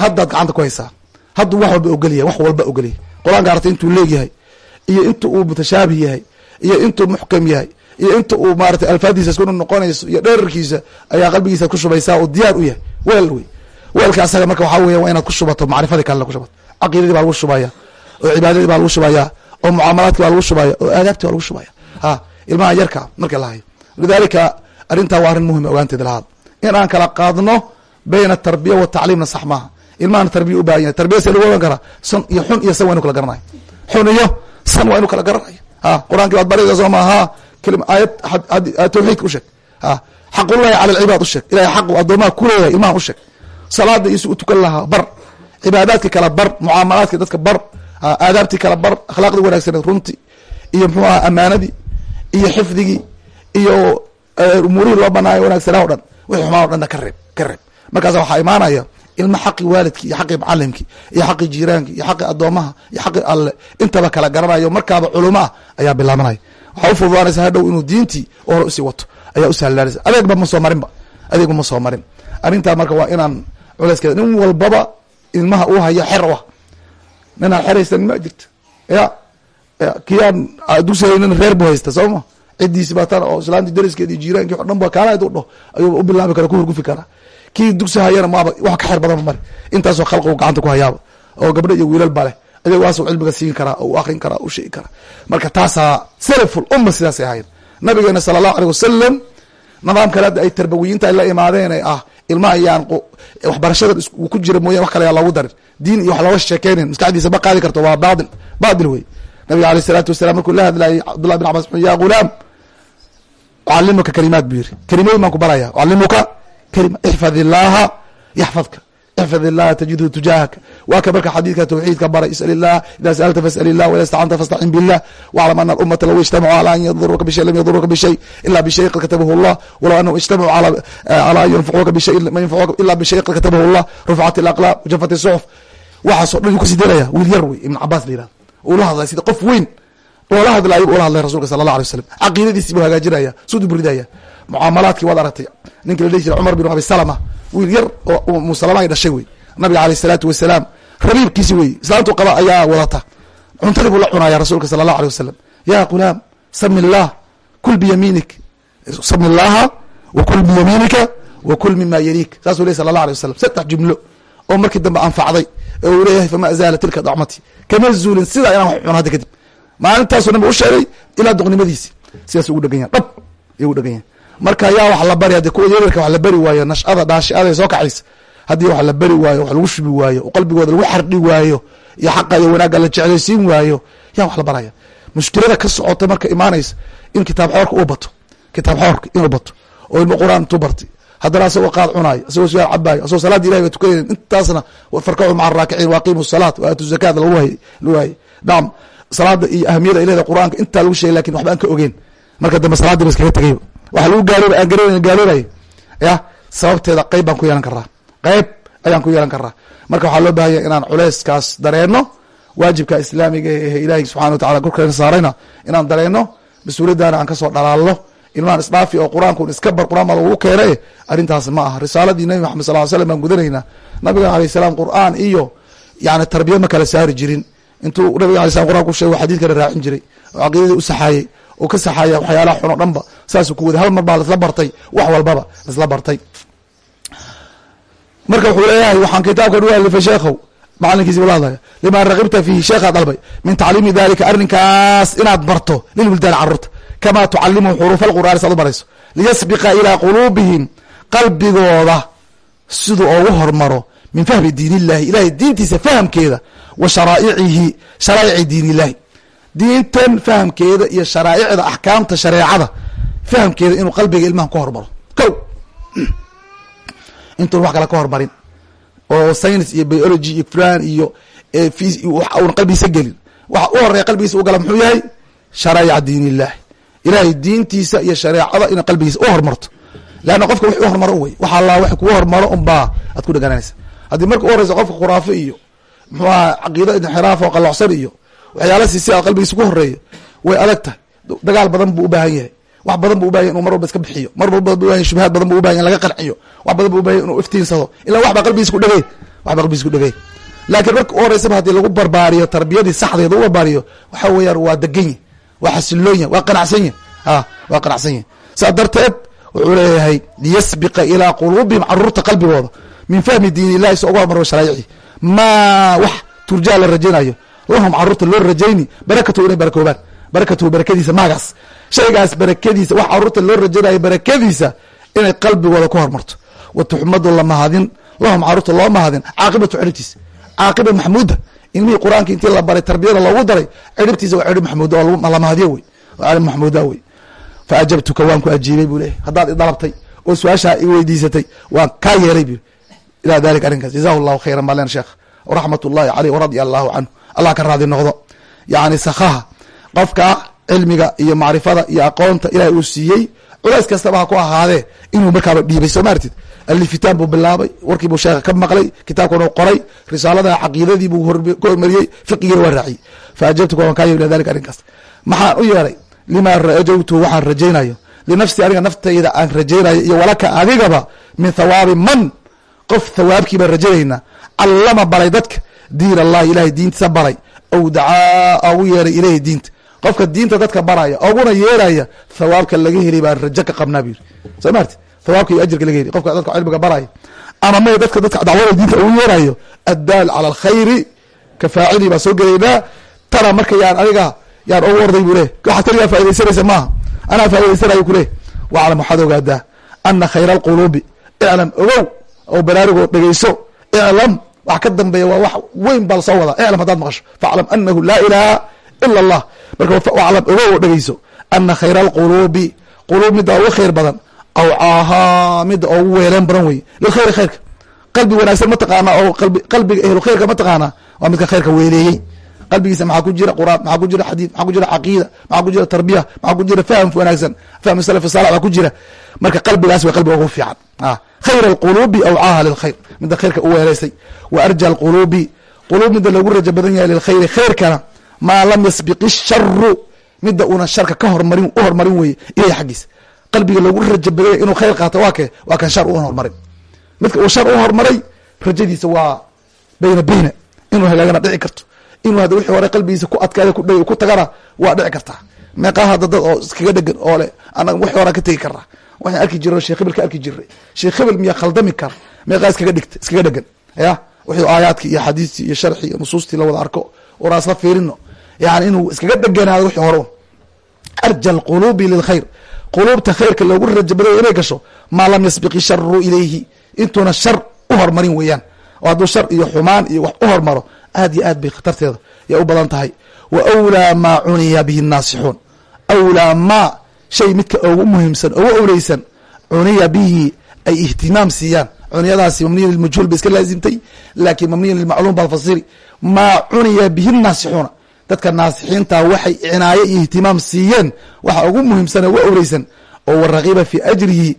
haddaad gacanta ku haysaa hadduu wax walba ogolyahay wax walba ogolyahay qur'aanka aragtay intuu leegyahay iyo inta uu mutashaabih yahay iyo intuu muxkam yahay iyo inta uu maaratay alfaadiisa isku noqonayso iyo dherarkiisa ayaa qalbigiisa ku shubaysaa oo diyaar u yahay. Weel wey weelka asaga marka waxaa weya waa inaad ku shubato macrifadii kalena ku shubato caqiidadii baa lagu shubaya oo cibaadadii baa lagu shubaya oo mucaamalaadki baa lagu shubaya oo aadaabti baa lagu shubaya ha ilmaha yarka marka la hayo. Lidalika arrintaa waa arrin muhiim ogaanteeda lahaad in aan kala qaadno bayna atarbiya watacliimna sax maaha. Ilmahana tarbiya u baahan yahay. Tarbiya se lagu ogan karaa san iyo xun iyo san waa inu kala garanayo. Xun iyo san waa inu kala garanayo. Ha qur'aankii baad baraysa soo maaha aayad tawxiidka u sheeg ha xaqullahi cala alcibaad u sheeg ilahay xaqu addoomaha kuleeyahay ilmaha u sheeg salaada isu u tukan lahaa bar cibaadaadki kala bar mucaamalaadki dadka bar aadaabtii kala bar akhlaaqdii wanaagsaneed runtii iyo muxuu aha amaanadii iyo xifdigii iyo umuurihii loo banaayo wanaagsanaa o dhan wixii xumaan o dhanna ka reeb ka reeb markaasa waxaa imaanaya ilma xaqi waalidkii iyo xaqii macalimkii iyo xaqii jiiraankii iyo xaqii addoomaha iyo xaqii alle intaba kala garanayo markaaba culamo ah ayaa bilaabanaya waxaa u fududaanaysa hadhow inuu diintii hore u sii wato ayaa u sahlaanaysa adeegba ma soo marinba adeegba ma soo marin. Arrintaa marka waa inaan culeyskeeda nin walbaba ilmaha uu hayo xer u ah ninaan xeraysanin ma jirta ya kiyaan dugsihaynina reer bu haysta sooma cidiisi baa tan oo islaanti dariskeed iyo jiiraanki o dhan ba kaala u dhaho ayuu u bilaabi kara ku hurgufi karaa. Kii dugsi hayana maaba wax ka xer badan mari intaasoo khalqigu gacanta ku hayaaba oo gabdho iyo wiilal ba leh adagwaasuu cilmiga siin karaa oo u akrin karaa u sheegi karaa. Marka taasaa salaful umma sidaasay ahayd. Nabigeena sala allahu aleyh wasalam nidaamkale hadda ay tarbawiyiinta ay la imaadeen ee ah ilmaha ayaan waxbarashada uu ku jira mooyane wax kale yaa loogu darin. Diin iyo wax looga sheekeynayn maskaxdiisa ma qaadi karto waa baatil baatil wey nabiga aleyh isalaatu wasalam markuu la hadlayay cabdullah bin cabas ya ghulaam ucalimuka kalimaat buu yiri kelimooyin baan ku baraya ucalimuka kalima ixfad illaaha yaxfadka ixfad illaha tajidhu tujaahaka waa ka marka xadiidka tawxiidka baray. Isal illah ida sa'alta fas'al illah wida istacanta fastacin billah. Waclam ana alumata low ijtamacu ala an yaduruka bishay lam yaduruka bishay ila bishay qad katabahu allah. Walow anahum ijtamacu ala an yanfacuuka bishay ma yanfacuuka ila bishay qad katabahu allah. Ruficat alaqlaam wajafat isuxuf waxaasoo dhan yuu ku sii daraya wiil yar wey ibn cabaas la yihahdo uu la hadlay sida qof weyn loola hadlaayo ula hadlay rasulka sala allah alay wasalam caqiidadiisi buu hagaajinaya suudu buridaya mucaamalaadkii waad aragtay. Ninki la dhihi jiray cumar bin abi salama. Wiil yar oo umu salama ay dhashay wey. Nabiga aleyh isalaatu wasalaam rabiibkiisi wey. Islaantu qaba ayaa wadata. Cuntadii buu la cunaya rasuulka sala allah alay wasalam ya qulaam sami llah kul biyamiinik sami llaha wa kul biyamiinika wa kul mima yaliik saasuu ley sala allah alay wasalam saddex jumlo oo markii dambe anfacday. Oo uu leeyahay fama zaala tilka dacmati. Kama zuulin sidaa inaan wax cuno hadda kadib maalintaasuu nabiga u sheegay ilaa duqnimadiisi. Sidaas ugu dhegan yahay dhab ayuu ugu dhegan yahay marka yaa wax la bari haddi kuwa yaryarka wax la beri waayo nashada dhaashiada soo kacaysa. Haddii wax la beri waayo wax lagu shubi waayo oo qalbigooda lagu xardhi waayo iyo xaqa iyo wanaagga la jeclaysiin waayo yaa wax la baraya. Mushkilada ka socota marka imaanaysa in kitaab xoorka uu bato. Kitaab xoorka inuu bato. Oo ilmo qur'aan intuu bartay haddana asagoo qaad cunaayo asagoo sigaar cabaayo asagoo salaada ilahi ba tukanaynin. Intaasna farkacu maca araakiciin wa aqimu salaat wa aatu zakaat lagu hayay nacam salaada iyo ahamiyada ay leedahay qur'aanka intaa lagu sheegay laakiin waxba aan ka ogeyn marka dambe salaadii ba iskaga tegayba waxa lagu gaalooba aan garanayn gaaloobaya ya sababteeda qeyb baan ku yeelan karaa qeyb ayaan ku yeelan karaa marka waxaa loo bahanya inaan culeyskaas dareenno waajibka islaamiga ee ilaahi subxana watacala korkeena saarayna inaan dareenno mas'uuliyaddaana aan ka soo dhalaalno ilmaan isdhaafi oo qur'aankun iska bar qur'aan baa lagu keenay arrintaas ma aha. Risaaladii nabi maxamed sal ly slam baan gudanaynaa. Nabigan alayh salaam qur'aan iyo yani tarbiya ma kala saari jirin intuu nabiga alay slam quraan ku sheego xadiidkana raacin jiray oo caqiidadii u saxaayey oo ka saxaaya waxyaalaha xun oo dhan ba saasuu ku waday hal mar baa laisla bartay wax walbaba laisla bartay. Marka wuxuu leeyahay waxaan kitaabkan u alifay sheekhow macalinkiisi buu la hadlaya lima ragibta fiihi sheekhaa dalbay min tacliimi dalika arrinkaas inaad barto lilwildaani carruurta kama tucalimuhum xuruufa alqur'aani saad u barayso liyasbiqa ilaa quluubihim qalbigooda siduu ogu hormaro min fahmi diin illahi ilahay diintiisa fahamkeeda wa sharaa'icihi sharaa'ici diin illahi diintan fahamkeeda iyo sharaa'icda axkaamta shareecada fahamkeeda inuu qalbiga ilmahan ka hormaro. Ko intuun wax kale ka hormarin oo science iyo biology iyo fulan iyo una qalbigiisa gelin. Waxa u horeya qalbigiisa u gala muxuu yahay? Sharaa'ica diin illahi ilahay diintiisa iyo shareecada inay qalbigiisa u hormarto. Leanna qofka wix u hormaro wey. Waxa alla wax kugu hormaro unbaa aad ku dhegananaysa haddii marka u horeysa qofka khuraafe iyo muxuu aha caqiida inxiraaf oo qalocsan iyo waxyaala si si a qalbigiisa ku horeeyo way adag tahay. Dagaal badan buu ubaahan yahay. Wax badan bu ubahanya inu mar walba iska bixiyo. Mar walba ubahanya shubhaad badan bu ubahanya in laga qanciyo wax badan bu ubahanya inuu iftiinsado ilaa wax baa qalbigiisa ku dhegey wax baa qalbigiisa ku dhegey laakiin marka u horeysaba haddii lagu barbaariyo tarbiyadii saxdeeda u barbaariyo waxa weeyaan waa deganyi waa xasilonya waa qanacsanya a waa qanacsan yahi saa darteed wuxuu leeyahay liyasbiqa ilaa quluubihim carruurta qalbigooda min fahmi diin illahi si ugu hormaro sharaa'ici maa wax turjaa la rajaynayo. Lahum carruurta loo rajayni barakatu inay barakoobaan. Barakatuhu barakadiisa maagaas shaygaas barakadiisa wax carruurta loo rajaynayo barakadiisa inay qalbigooda ku hormarto. Wa tuxmadu la mahadin lahum carruurta loo mahadin caaqibatu ciribtiisa caaqiba maxmuuda ilmihii qur'aanka intii la baray tarbiyada loogu daray ciribtiisa waa cirib maxmuuda oo la mahadiyo wey. Waa maxmuuda wey. Fa ajabtuka waan ku ajiibay buu leeyahy haddaad idalabtay oo su'aashaa i weydiisatay waan kaa yeelay bu ila dalika arrinkaas jazahu llahu khayran baa len sheekh waraxmat ullahi caleyh waradia allahu canhu allah ka raadi noqdo yacni sakhaha qofka cilmiga iyo macrifada iyo aqoonta ilahay uu siiyey culays kastaba ha ku ahaadee inuu markaaba dhiibay soo maartid alifitaan buu bilaabay warkii buu sheekha ka maqlay kitaabkan uu qoray risaalada caqiidadii buu ka hormariyey fiqigiina waa raaciyey fa ajabtuka waan kaa yeeli ila dalika arrinkaas maxaan u yeelay lima rajawtu waxaan rajaynayo linafsi aniga naftayda aan rajaynayo iyo walaka adigaba min thawaabi man qof thawaabkii baan rajaynaynaa. Callama baray dadka diin allahi ilahay diintiisa baray ow dacaa ugu yeeray ileyhi diinta. Qofka diinta dadka baraya oguna yeeraya thawaabka laga heli baan rajo ka qabnaa bu soo maarti thawaabka iyo ajirka laga heli qofka dadka cilmiga baraya ama may dadka dadka dacwada diinta ugu yeerayo addaal cala alkhayri ka faacilii soo gelaynaa. Tana marka yaan aniga yaan ugu orday buu leh waxaad kaligaa faa'idaysanaysa maaha. Anaa faa'idaysanayo kuleh waclam waxaad ogaadaa ana khayra alquluubi. Iclam ogow oo baraarigoo dhegeyso iclam wax ka dambeeya waa wax weyn baa la soo wadaa iclam haddaad maqasho faaclam anahu laa ilaaha ila allah. Marka waclam ogow oo dhegeyso ana khayra alquluubi quluub midda ugu khayr badan awcaahaa midda ugu weeleen badan wey lilkhayri khayrka qalbi wanaagsan ma taqaanaa oo qalbi qalbiga ehlu khayrka ma taqaanaa waa midka khayrka weeleeyey. Qalbigiisa maxaa ku jira quraan maxaa ku jira xadiid maxaa ku jira caqiida maxaa ku jira tarbiya maxaa ku jira fahm wanaagsan fahm salaf salix baa ku jira. Marka qalbigaas way qalbiga ugu fiican khayr alquluubi awcaaha lilkhayr midda khayrka u weeleysay wa arja alquluubi. Quluub midda loogu raja badan yahay lilkhayri khayrkana maa lam yasbiqi sharu midda una sharka ka hormarin u hormarin weye ilahi xaggiisa. Qalbiga loogu raja badan yahay inuu khayr qaato waa ke waa kan shar u hormarin. Midka uu shar u hormaray rajadiisa waa bayna bayna. Inuu hagaagana dhici karto. Inuu hadda wixii hore qalbigiisa ku adkaada ku tagana waa dhici kartaa. Meeqaa hadda dad oo iskaga dhegan oo le anaga wixii hore ka tegi karnaa waxaan arki jiro sheekh hebel ka arki jiray sheekh hebel miyaa khaldami kara meeqaa iskaga dhigta iskaga dhegan ya? Wixii aayaadkii iyo xadiistii iyo sharxii iyo nusuustii la wada arko oona isla fiirino. Yani inuu iskaga dheganaado wixii hore arja alquluubi lilkhayr quluubta khayrka loogu raja badaya inay gasho maa lam yasbiqi sharu ilayhi. Intuuna shar u hormarin weeyaan. Oo hadduu shar iyo xumaan iyo wax u hormaro aad iyo aad bay khatarteeda yay u badan tahay. Wa wlaa maa cuniya bihi naasixuun. Awlaa maa shay midka ugu muhiimsan ugu owleysan cuniya bihi ay ihtimaam siiyaan. Cuniyadaasi mamniya lilmajhuul bay iska laazimtay laakiin mamniya lilmacluum baa fasiri maa cuniya bihi naasixuuna. Dadka naasixiinta waxay cinaaye iyo ihtimaam siiyeen waxa ugu muhiimsan ugu owleysan oo warakiba fi ajrihi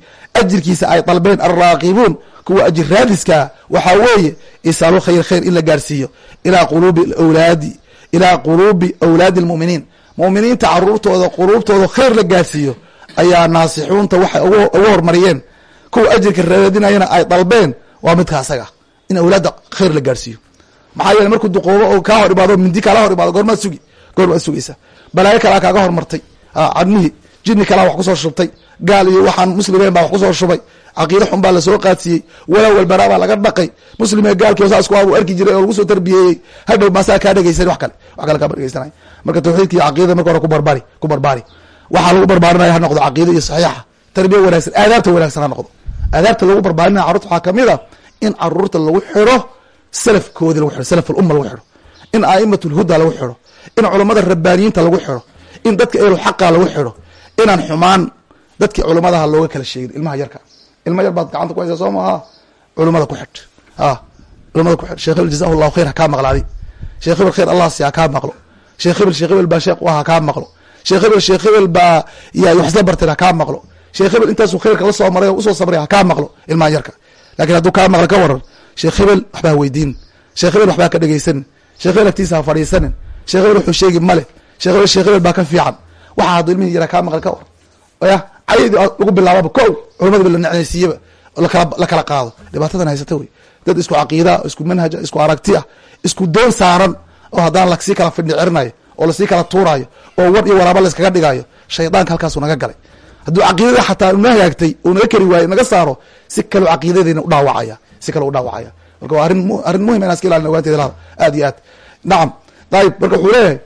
ajirkiisa ay dalbeen alraaqibuun kuwa ajir raadiskaa waxaa weeye isaalu khayr khayr in la gaarsiiyo. Ilaa quluubi awlaadi ilaa quluubi awlaadi lmuminiin muminiinta caruurtooda quluubtooda khayr la gaarsiiyo ayaa naasixuunta waxay ugu hormariyeen. Kuwa ajirka raadinayana ay dalbeen waa midka asaga in awlaadda khayr la gaarsiiyo maxaa yeele markuu duqoobo oo kaa hor imaado mindi kaala hor imaado goormaad sugi goormaad sugaysa. Balaayo kalaa kaaga hormartay cadmihii jini kalaa wax ku soo shubtay gaal iyo waxaan muslimeyn baa wax ku soo shubay caqiida xun baa la soo qaadsiiyey walow walbaraa baa laga dhaqay muslimee gaalkii saa isku abu arki jiray oo lagu soo tarbiyeeyey hadhow maasaa kaa dhegeysan wax kale. Wax kale kaama dhegeysanay marka tawxiidka iyo caqiidada marka hore ku barbari ku barbaari. Waxaa lagu barbaarinaya ha noqdo caqiida iyo saxiixa. Tarbiya wanaagsan aadaabta wanaagsan ha noqdo. Aadaabta lagu barbaarinaya carurta waxaa ka mid a in carruurta lagu xiro salafkoodi lagu xiro salaf alumma lagu xiro in a'imat lhuda lagu xiro in culammada rabbaaniyiinta lagu xiro in dadka ehlu xaqa lagu xiro inaan xumaan dadkii culamadaha looga kala sheegin ilmaha yarka ilma yar baad gacanta ku haysaa soo maaha? Culimada ku xidh a culimada ku xidh sheekh hebel jazahu llahu khayr hakaa maqlaadi sheekh hebel khayr allah si hakaa maqlo. Sheekh hebel sheekh hebel baa sheekh u ah hakaa maqlo. Sheekh hebel sheekh hebel baa yaa waxsla barteen hakaa maqlo. Sheekh hebel intaasuu khayrka la soo maray oo u soo sabray hakaa maqlo ilmaha yarka. Lakin hadduu kaa maqlo ka waran sheekh hebel waxbaa weydiin. Sheekh hebel waxbaa ka dhegeysanin sheekh hebel agtiisa ha fadhiisanin. Sheekh hebel wuxuu sheegi male sheekh hebel sheekh hebel baa ka fiican. Waxaa hadduu ilmihii yaraa kaa maqli ka war ya cayadii lagu bilaababa ko culamadiba la necnaysiiyaba la kala qaado. Dhibaatadan haysata wey dad isku caqiida isku manhaja isku aragti ah isku doon saaran oo haddana la sii kala fidhicirinayo oo la sii kala tuurayo oo war iyo waraaba layskaga dhigayo shaydaanka halkaasu naga galay. Hadduu caqiidada xataa una hagaagtay oo naga keri waayo naga saaro si kaleo caqiidadeyna udhaawacaya si kale udhaawacaya marka waa arrin arrin muhiim inaan iska ilaalin ogaanteeda lahada aad iyo aad. Nacam dayib marka wuxuu leeyahay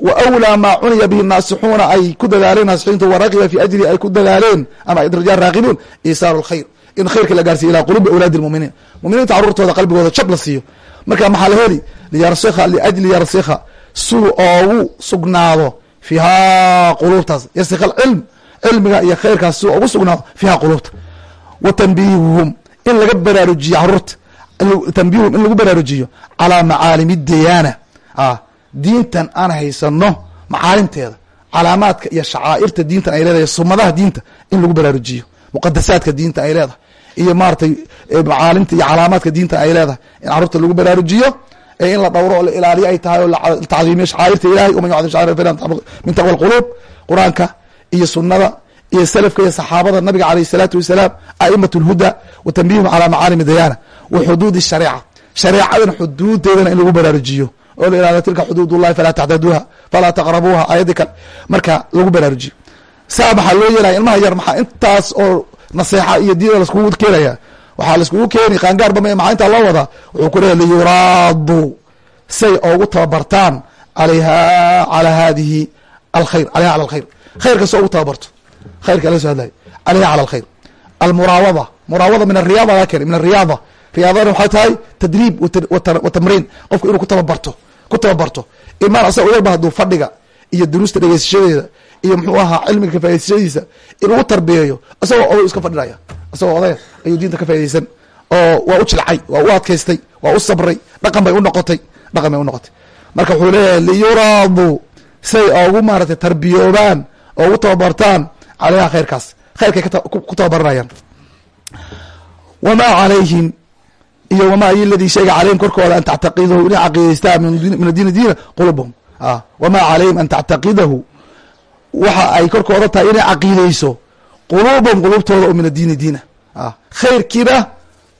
wa wlaa maa cuniya bihi naasixuuna ay ku dadaaleen naasixiintu waraqiba fi ajri ay ku dadaaleen ama rajaa raaqibuun isaaru lkhayr in khayrka la gaarsiyo ilaa qulubi awlaadi lmuminiin muminiinta carruurtooda qalbigooda jab la siiyo. Marka maxaa la heli liyarsikha liajli yarsikha siduu oogu sugnaado fiihaa quluubtaas. Yarsikha alcilm cilmiga iyo khayrkaas siduu ugu sugnaado fiihaa quluubta. Wa tanbiihuhum in laga baraarujiyo carruurta. Tanbihum in lagu baraarujiyo calaa macaalimi diyaana diintan aan haysano macaalimteeda calaamaadka iyo shacaairta diintan ay leedahay sumadaha diinta in lagu baraarujiyo muqadasaadka diinta ay leedahay iyo maaratay eh, macaalimta iyo calaamaadka diintan ay leedahay in carruurta lagu baraarujiyo ee in la dhowro oo la ilaaliyo ay tahay oo tacdiimiyo shacaairta ilahay waman yucdim shacaair fil min taqwa alquluub qur'aanka iyo sunnada iyo selafka iyo saxaabada nabiga alayh salaatu wasalaam a'imat lhuda wa tanbihum calaa macaalimi dayaana wa xuduudi shareeca shareecadana xuduudeedana in lagu baraarujiyo oo la ihahdo tilka xuduud ullahi falaa tactaduuha falaa taqrabuuha aayadii kale. Marka lagu baraarujiyo saa maxaa loo yeelaya ilmaha yar maxaa intaas oo naseexa iyo diina laiskugu keenaya? Waxaa laiskugu keeni qaangaarba ma maxaa intaa loo wadaa? Wuxuu ku leeyahy liyuraadu. Say oogu tababartaan alayha calaa hadihi alkhayr alayha cala alkhayr. Khayrka so ugu tababarto. Khayrka laga so hadlayo alayha cala alkhayr. Almuraawada. Muraawada min ariyaada laga keenay min ariyaada riyaadana waxay tahay tadriib wa tamriin. Qofka inuu ku tababarto ku tababarto. Imaan asaga uyarba hadduu fadhiga iyo duruusta dhegeysashadeeda iyo muxuu ahaa cilmiga kafaaidaysashadiisa in ugu tarbiyeeyo isagoo oday iska fadhinaya isagoo odaya ayuu diinta ka faa'idaysan oo waa u jilcay waa u adkaystay waa u sabray dhaqan bay unoqotay dhaqan bay unoqotay marka wuxuu leeyahay liyuraaduu say ogu maaratay tarbiyoobaan oo ugu tababartaan caleyha khayrkaas. Khayrkay ku tababaranayaan. Wamaa calayhim iyo wamaa iyo ladii shayga calayhim korkooda an tactaqidahu inay caqiidaystaan min adiini diina qulubahum wamaa calayhim an tactaqidahu waxa ay korkooda tahay inay caqiideyso quluubahum quluubtooda oo min adiini diina. Khayrkiina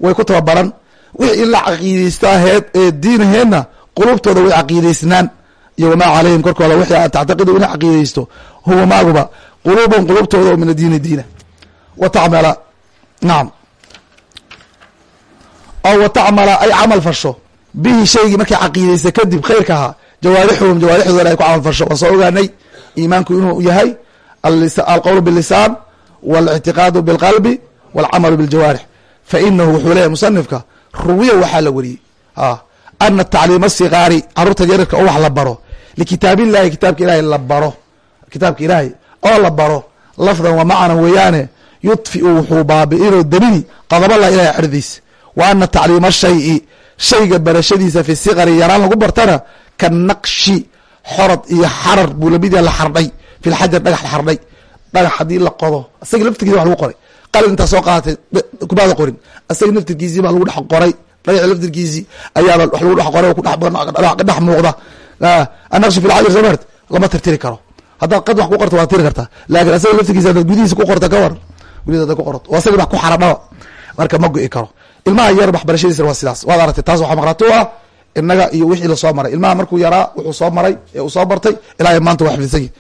way ku tababaran. Wixii in la caqiideysta aheed ee diinaheedna quluubtooda way caqiideysnaan iyo wamaa calayhim korkooda wixii an tactaqidahu inay caqiideysto huwa maaguba. Quluubahum quluubtooda oo min adiini diina. Wa tacmala nacam oo wa tacmala ay camal fasho bihi shaygii markay caqiideysa kadib khayrka ahaa jawaarixuhum jawaarixdooda ay ku camal fasho waan soo ogaanay iimaanku inuu yahay alqowl bilisaan waاlictiqaadu bilqalbi walcamalu biljawaarix fainahu wuxuu leeyahy musanifka ruwiya waxaa la weriyey ana tacliima sigaari carruurta yarirka oo wax la baro likitaab illahi kitaabka ilahay la baro kitaabka ilaahay oo la baro lafdan wa macnan weeyaane yudfiu wuxuu baabi'inoo demini qadabala ilahay cerdiis wa ana tacliima shayi shayga barashadiisa fi sigari yaraan lagu bartana ka naqshi xorod iyo xarar buu la mid la xardhay fi lxajar dhagax la xardhay dhagax haddii la qodo isaga laftirkiisa wa lagu qoray qalin intaa soo qaadatay kumaada qorin isaga laftirkiisii baa lagu dhex qoray dhagax laftirkiisii ayaaba wax lagu dhex qoray dhex muuqda anaqshi fi lxajar soo mart lama tirtiri karo haddaad qad wax ku qorto waad tiri kartaa laakin asaga laftirkiisa hadaad gudihiisa ku qorta ka war gudihiisa hadaad ku qorto oo asagii wax ku xaradhaba marka ma go'i karo ilmaha yar waxbarashadiisana waa sidaas. Waad aragtay taas waxaa maqrato ah inaga iyo wixii la soo maray. Ilmaha markuu yaraa wuxuu soo maray ee uu soo bartay ilaa maanta waa xifdsan yahy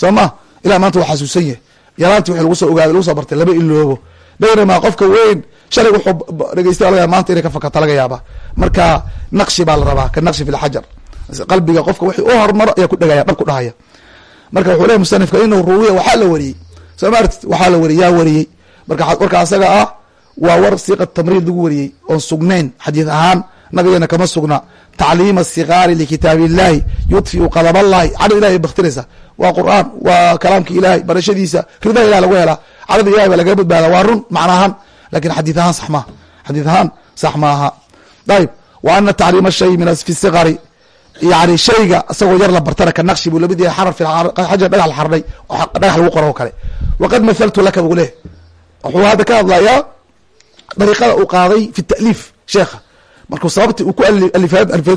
soo ma? Ilaa maanta waa xasuusan yahy yaraanti wixii lagu soo ogaaday lagu soo bartay lama iloobo. Baynamaa qofka weyn shalay wuxuu dhegeysta laga maanta inay ka fakata laga yaaba marka naqshi baa la rabaa ka naqshi fi lxajar qalbiga qofka wixii u hormaro ayaa ku dhegaya dhab ku dhahaya. Marka wuxuu leeyahy musanifka inahu ruwiya waxaa la wariyey. Soo ma artid waxaa la wariyey yaa wariyey. Marka warka asaga ah waa war siiqa tamriid lagu wariyey oon sugnayn xadiid ahaan nabigeena kama sugna. Tacliima sigaari likitaab illahi yudfiu qadab allahi cadhad ilahay baktinaysa waa qur'aan waa kalaamka ilahay barashadiisa ridaa ilah lagu helaa cadhada ilahay baa lagaga badbaada waa run macna ahaan. Lakin xadiid ahaan sax maaha xadiid ahaan sax maaha ayb wa ana tacliima shay min fi sigari yani shayga isagoo yar la bartana ka naqshi buu la mid yahay xarar fi xajar dhagax la xardhay dhagax lagu qoro o kale. Waqad mathaltu laka buu leh wuxuu hadda ka hadlayaa dariiqada uu qaaday fi ta'liif sheekha. Markuu sababti uu ku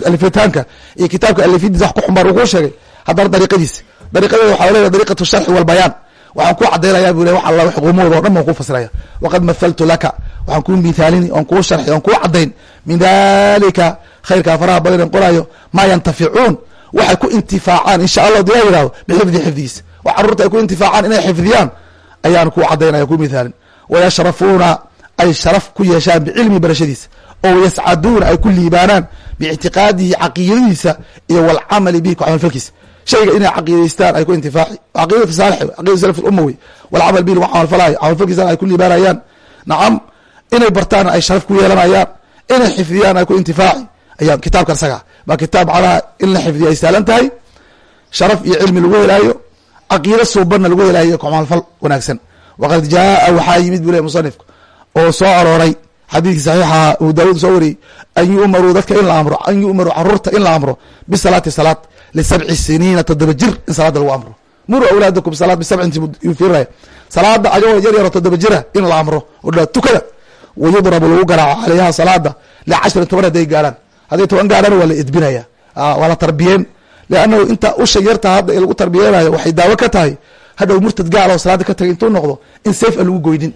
alifitaanka iyo kitaabka alifidiisa wax ku xumbaar uu kuu sheegay haddana dariiqadiisa dariiqadeeda waxaa leeyahay dariiqatu sharxi walbayaan waxaan ku cadaynayaa bu le wax alla xuquumahooda o dhan baan kuu fasiraya. Waqad mathaltu laka waxaan kuu mithaalini oon kuu sharxi oon kuu cadayn min dalika khayrkaa faraha badan qoraayo maa yantaficuun. Waxay ku intifaacaan insha allah dila yihahdo bixifdi xifdigiisa wax carruurta ay ku intifaacaan inay xifdiyaan ayaan kuu cadaynaya kuu mithaalin wayashrafuuna ay sharaf ku yeeshaan bicilmi barashadiisa oo yascaduuna ay ku liibaanaan biictiqaadihi caqiidadiisa iyo walcamali bihi ku camalfalkiisa. Shayga inay caqiidaystaan ay ku intifaaci caqiidatu saalix caqidatu salaf umma wey walcamal bihi lagu camalfalayo camalfalkiisana ay ku liibaanayaan. Nacam inay bartaana ay sharaf ku yeelanayaan inay xifdiyaan ay ku intifaaci. Ayaa kitaabkan isaga baa kitaab macnaha in la xifdiyo ay saalan tahay. Sharaf iyo cilmi lagu helaayo caqiido suubanna lagu helaayo ku camalfal wanaagsan. Waqad jaaa waxaa yimid buu le musanifku oo soo arooray. Xadiidkii saxiixa abu daawud soo wariyey an yu'maruu dadka in la amro an yu'maruu carruurta in la amro bisalaati salaad lisabci siniina toddoba jir in salaada lagu amro. Muruu awlaadakum salaad bisabcintifiiraya salaada ayagoo yar yaro toddoba jira in la amro oo dha tukada. Wayudrabu lagu garaaco calayha salaada licashrin toban hadday gaarhaan hadday toban gaarhaan waa la edbinaya waa la tarbiyeen. Leannahu inta usha yarta hadda lagu tarbiyeenayo waxay daawo ka tahay. Hadhow murtad gaal oo salaada ka tagay intuu noqdo in seef aan lagu goynin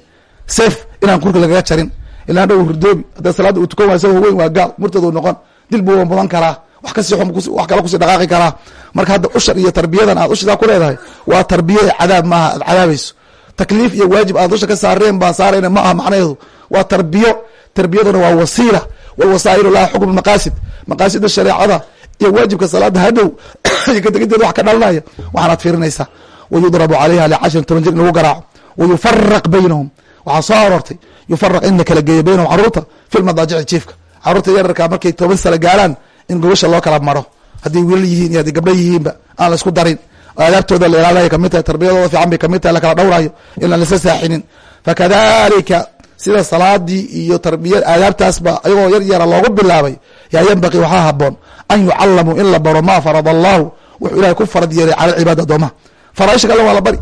seef inaan kurka lagaga jarin. Ilaa hadhow hurdoobi hadda salaada uu tukan waay isagoo weyn waa gaal murtad uu noqon dil buu mudan karaa wax kasi wax kale ku sii dhaqaaqi karaa. Marka hadda ushar iyo tarbiyadan aad ushidaa ku leedahay waa tarbiye cadaab maaha aad cadaabayso. Takliif iyo waajib aad usha ka saareen baa saarayna ma aha macnaheedu. Waa tarbiyo tarbiyaduna waa wasiila. Walwasaa'ilu laha xukm maqaasid. Maqaasida shareecada iyo waajibka salaada hadhow iyo kateginteeda wax ka dhalanaya waxaanaad fiirinaysaa. Wayudrabu calayha licashrin toban jir in lagu garaaco wayufaraq baynahum waxaa soo aroortay yufaraq in la geeyo baynahum carruurta fi lmadaajici jiifka. Caruurta yararkaa markay toban sano gaaraan in gobasha loo kala maro. Hadday wiilal yihiin iyo hadday gabdho yihiinba aan la isku darin. Aadaabtooda la ilaalaya ka mid tahay tarbiyadooda fiican bay ka mid tahay lakala dhowrayo inaan lasa saaxinin. Fakadalika sida salaadii iyo tarbiya aadaabtaasba ayagoo yar yara loogu bilaabay. Yaa yanbaqii waxaa haboon an yucalamuu in la baro ma farad allahu wuxuu ilahay ku farad yeelay cala cibaada addoomaha. Faraaisha kale waa la bari.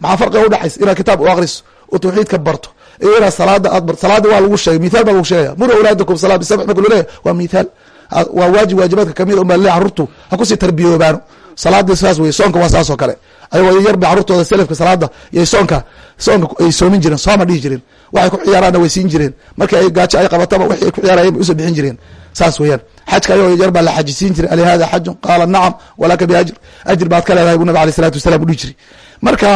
Maxaa farqiga udhexaysa inaad kitaab u akriso oo tawxiidka barto. Iyo inaad salaada aad barto salaadii waa lagu sheegay mithal baa lagu sheegaya. Muru awlaadakum salaa bisabx marka leeyahy waa mithaal waa waajib waajibaadka ka mid un baa le carruurtu ha ku sii tarbiyoobaano. Salaadii saas wey soonka waa saas oo kale. Ayagoo yarba carruurtooda selafka salaada iyo soonka soonka ay soomin jireen sooma dhihi jireen. Waxay ku ciyaaraanna way siin jireen. Markii ay gaajo ay qabataba wixii ay ku ciyaarayeen bay u soo bixin jireen. Saas weeyaan. Xajka ayagoo yar baa la xaji siin jiray. Ali hada xajun? Qaala nacam walaka biajr. Ajr baad ka leedahay bu nabig alay salatu wasalam u dhihi jiray. Marka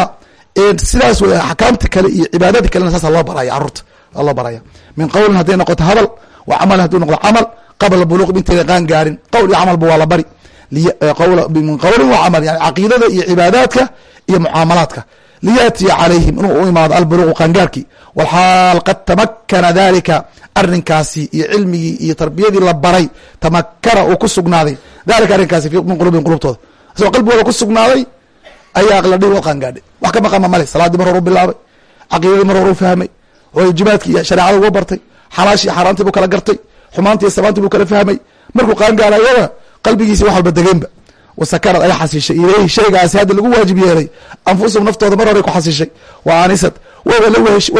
sidaas wey axkaamta kale iyo cibaadada kalena saasa loo baraya carruurta aa loo baraya. Min qowlin hadday noqoto hadal wa camal hadduu noqdo camal qabla buluuq intayda qaan gaarin. Qowl iyo camalba waa la bari. Min qowlin wa camal yani caqiidada iyo cibaadaadka iyo mucaamalaadka. Liyaatiya calayhim inuu u imaado albuluuqu qaangaarkii. Walxaal qad tamakana dalika arinkaasi iyo cilmigii iyo tarbiyadii la baray tamakana uu ku sugnaaday. Dalika arrinkaasi min qulubihim qulubtooda isagoo qalbigooda ku sugnaaday ayaa la dhihi wa qaangaadhay wax ka maqama male salaadii mar hor u bilaabay caqiidadii mar hor u fahmay waajibaadkii iyo shareecada uga bartay xalaashii xaaraantii buu kala gartay xumaantii samaantii buu kala fahmay. Markuu qaangaarayada qalbigiisi wax walba degeenba. Wasakarad ay xasishay ileyhi shaygaasi hadda lagu waajib yeelay anfusahum naftooda mar hore ku xasishay wa anisad way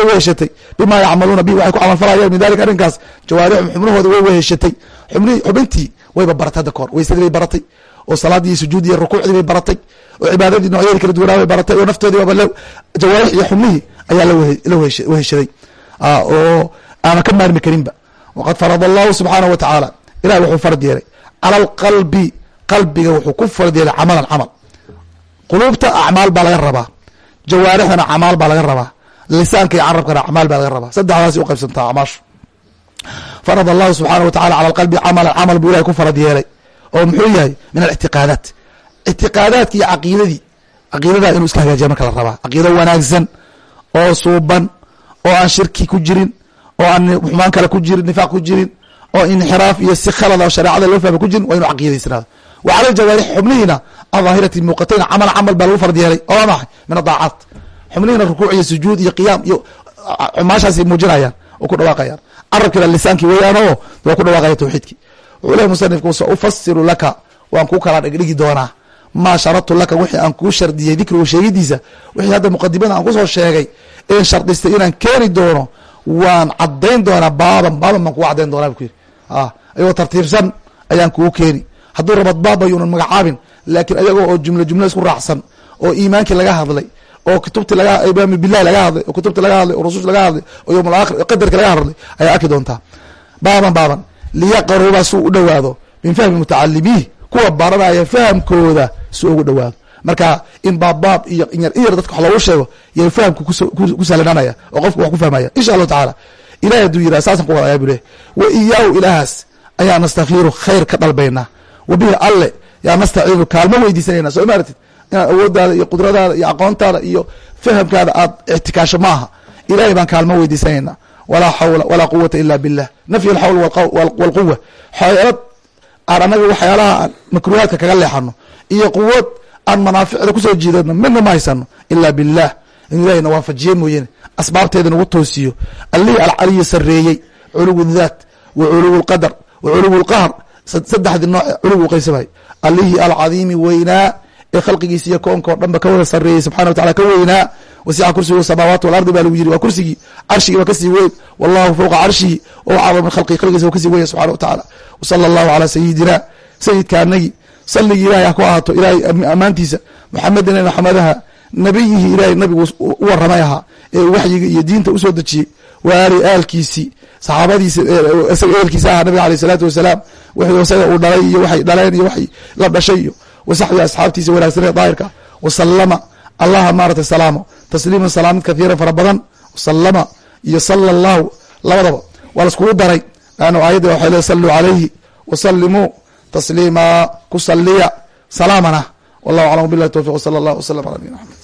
weheshatay bima yacmaluuna bi waxay ku camalfalayeen min dalika arrinkaas. Jawaarixum xubnahooda way weheshatay xubintii wayba baratay hadda kahor weysadii bay baratay oo salaadii sujuudii rukuucdii bay baratay oo cibaadadii noocyadii kala duwanaa bay baratay oo naftoodii baba jawaarix iyo xubnihii ayaa la weheshaday. Oo aana ka maarmi karinba. Waqad farad allahu subxaanahu wa tacaala ilahi wuxuu farad yeelay. Cala alqalbi qalbiga wuxuu ku farad yeelay camalan camal. Quluubta acmaal baa laga rabaa. Jawaarixdana acmaal baa laga rabaa. Lisaanka iyo carabkana acmaal baa laga rabaa. Saddexdaasi uqaybsantaa acmaashu. Farad allahu subxaana wa tacala cala alqalbi camalan camal buu ilahay ku farad yeelay oo muxuu yahay min alictiqaadaat. Ictiqaadaadki iyo caqiidadii caqiidada inuu iska hagaajiya marka la rabaa. Caqiido wanaagsan oo suuban oo aan shirki ku jirin oo aan xumaan kale ku jirin nifaaq ku jirin oo inxiraaf iyo si khalada oo shareecada loo fahma ku jirin waa inuu caqiidaysnaado wa cala jawaarix xubnihiina adhaahirati muuqatayn camal camal baa lagu fard yeelay oo maxay? Min adaacaat xubnihiina rukuuc iyo sujuud iyo qiyaam iyo xumaashaasay muujinayaan oo ku dhawaaqayaan. Carabkiina lisaankii weeyaan oo waa ku dhawaaqaya tawxiidkii wuxuu lehy musanifku sa ufasiru laka waan kuu kala dhigdhigi doonaa. Maa sharadtu laka wixii aan kuu shardiyey dikrigu sheegidiisa wixii hadda muqadimada aan ku soo sheegay een shardistay inaan keeni doono waan cadayn doonaa baaban baaban baan kugu cadayn doonaa bu ku yidhi ayagoo tartiibsan ayaan kugu keeni. Hadduu rabad baaba yuunan magacaabin laakiin ayagoo oo jumlo jumlo isku raacsan oo iimaankii laga hadlay oo kutubti laga imaam bilahi laga hadlay oo kutubti laga hadlay oo rusush laga hadlay oo yowm alaakhir qadarka laga hadlay ayaa arki doontaa. Baaban baaban liyaqaruba suu u dhowaado min fahmi mutacalimiih kuwa baranaya fahamkooda si ugu dhowaado. Marka in baabbaab iyo inyar inyar dadka wax loogu sheego yay fahamku ku sahlananaya oo qofku wax ku fahmaya insha allahu tacaala ilahi hadduu yidhah saasan ku wadayaa bu wa iyaahu ilaahaas ayaa nastakiiru khayr ka dalbaynaa. Wa bihi alle yaa nastaciinu kaalmo weydiisanayna. Soo imaratid inaad awooddaada iyo qudradaada iyo aqoontaada iyo fahamkaada aad ictikaasho ma aha ilahay baan kaalmo weydiisanayna walaa xawla walaa quwata ila billah nafyi alxawl walquwa xeelad aan anaga waxyaalaha aan makruuhaadka kaga leexano iyo quwad aan manaaficda ku soo jiidano midna ma haysano ila bilah in ilahayna waafajiye mooyane asbaabteeda nagu toosiyo allihii alcaliyi sareeyey culuwu daat wa culuwu lqadar wa culuwu lqahr saddexdii nooc culuw u qaybsamay allihii alcadiimi weynaa ee khalqigiisa iyo koonka o dhan ba ka wada sareeyey subxana wa tacala wasica kursigu samaawaat walardi baa lagu yiri waa kursigii carshigii baa ka sii weyn wallahu fowqa carshihi o acdam min khalqii khalqigiisa wa ka sii wenya subxana wa tacaala. Wsala allahu calaa sayidina sayidka anagi salligii ilahay ha ku ahaato ilahay ammaantiisa muxamedina maxamadaha nabiyihii ilahay nabigu u waramay ahaa ee waxyiga iyo diinta u soo dejiyey wa aali aalkiisii saxaabadiisa isaga eelkiisa ahaa nabiga aleyh isalaatu wasalaam wixii isaga uu dhalay iyo waxay dhaleen iyo waxay la dhashay iyo wasaxbii asxaabtiisa wanaagsanee daahirka wasalama allaha maarata salaamo tasliiman salaamid kathiira fara badan wasalama iyo sala allahu labadaba. Waa laiskugu daray laanna aayadda waxay le saluu calayhi wasalimuu tasliima ku saliya salaamana. Wallahu aclam billahi towfiq wsala allah wslam ala nabiyina maxamed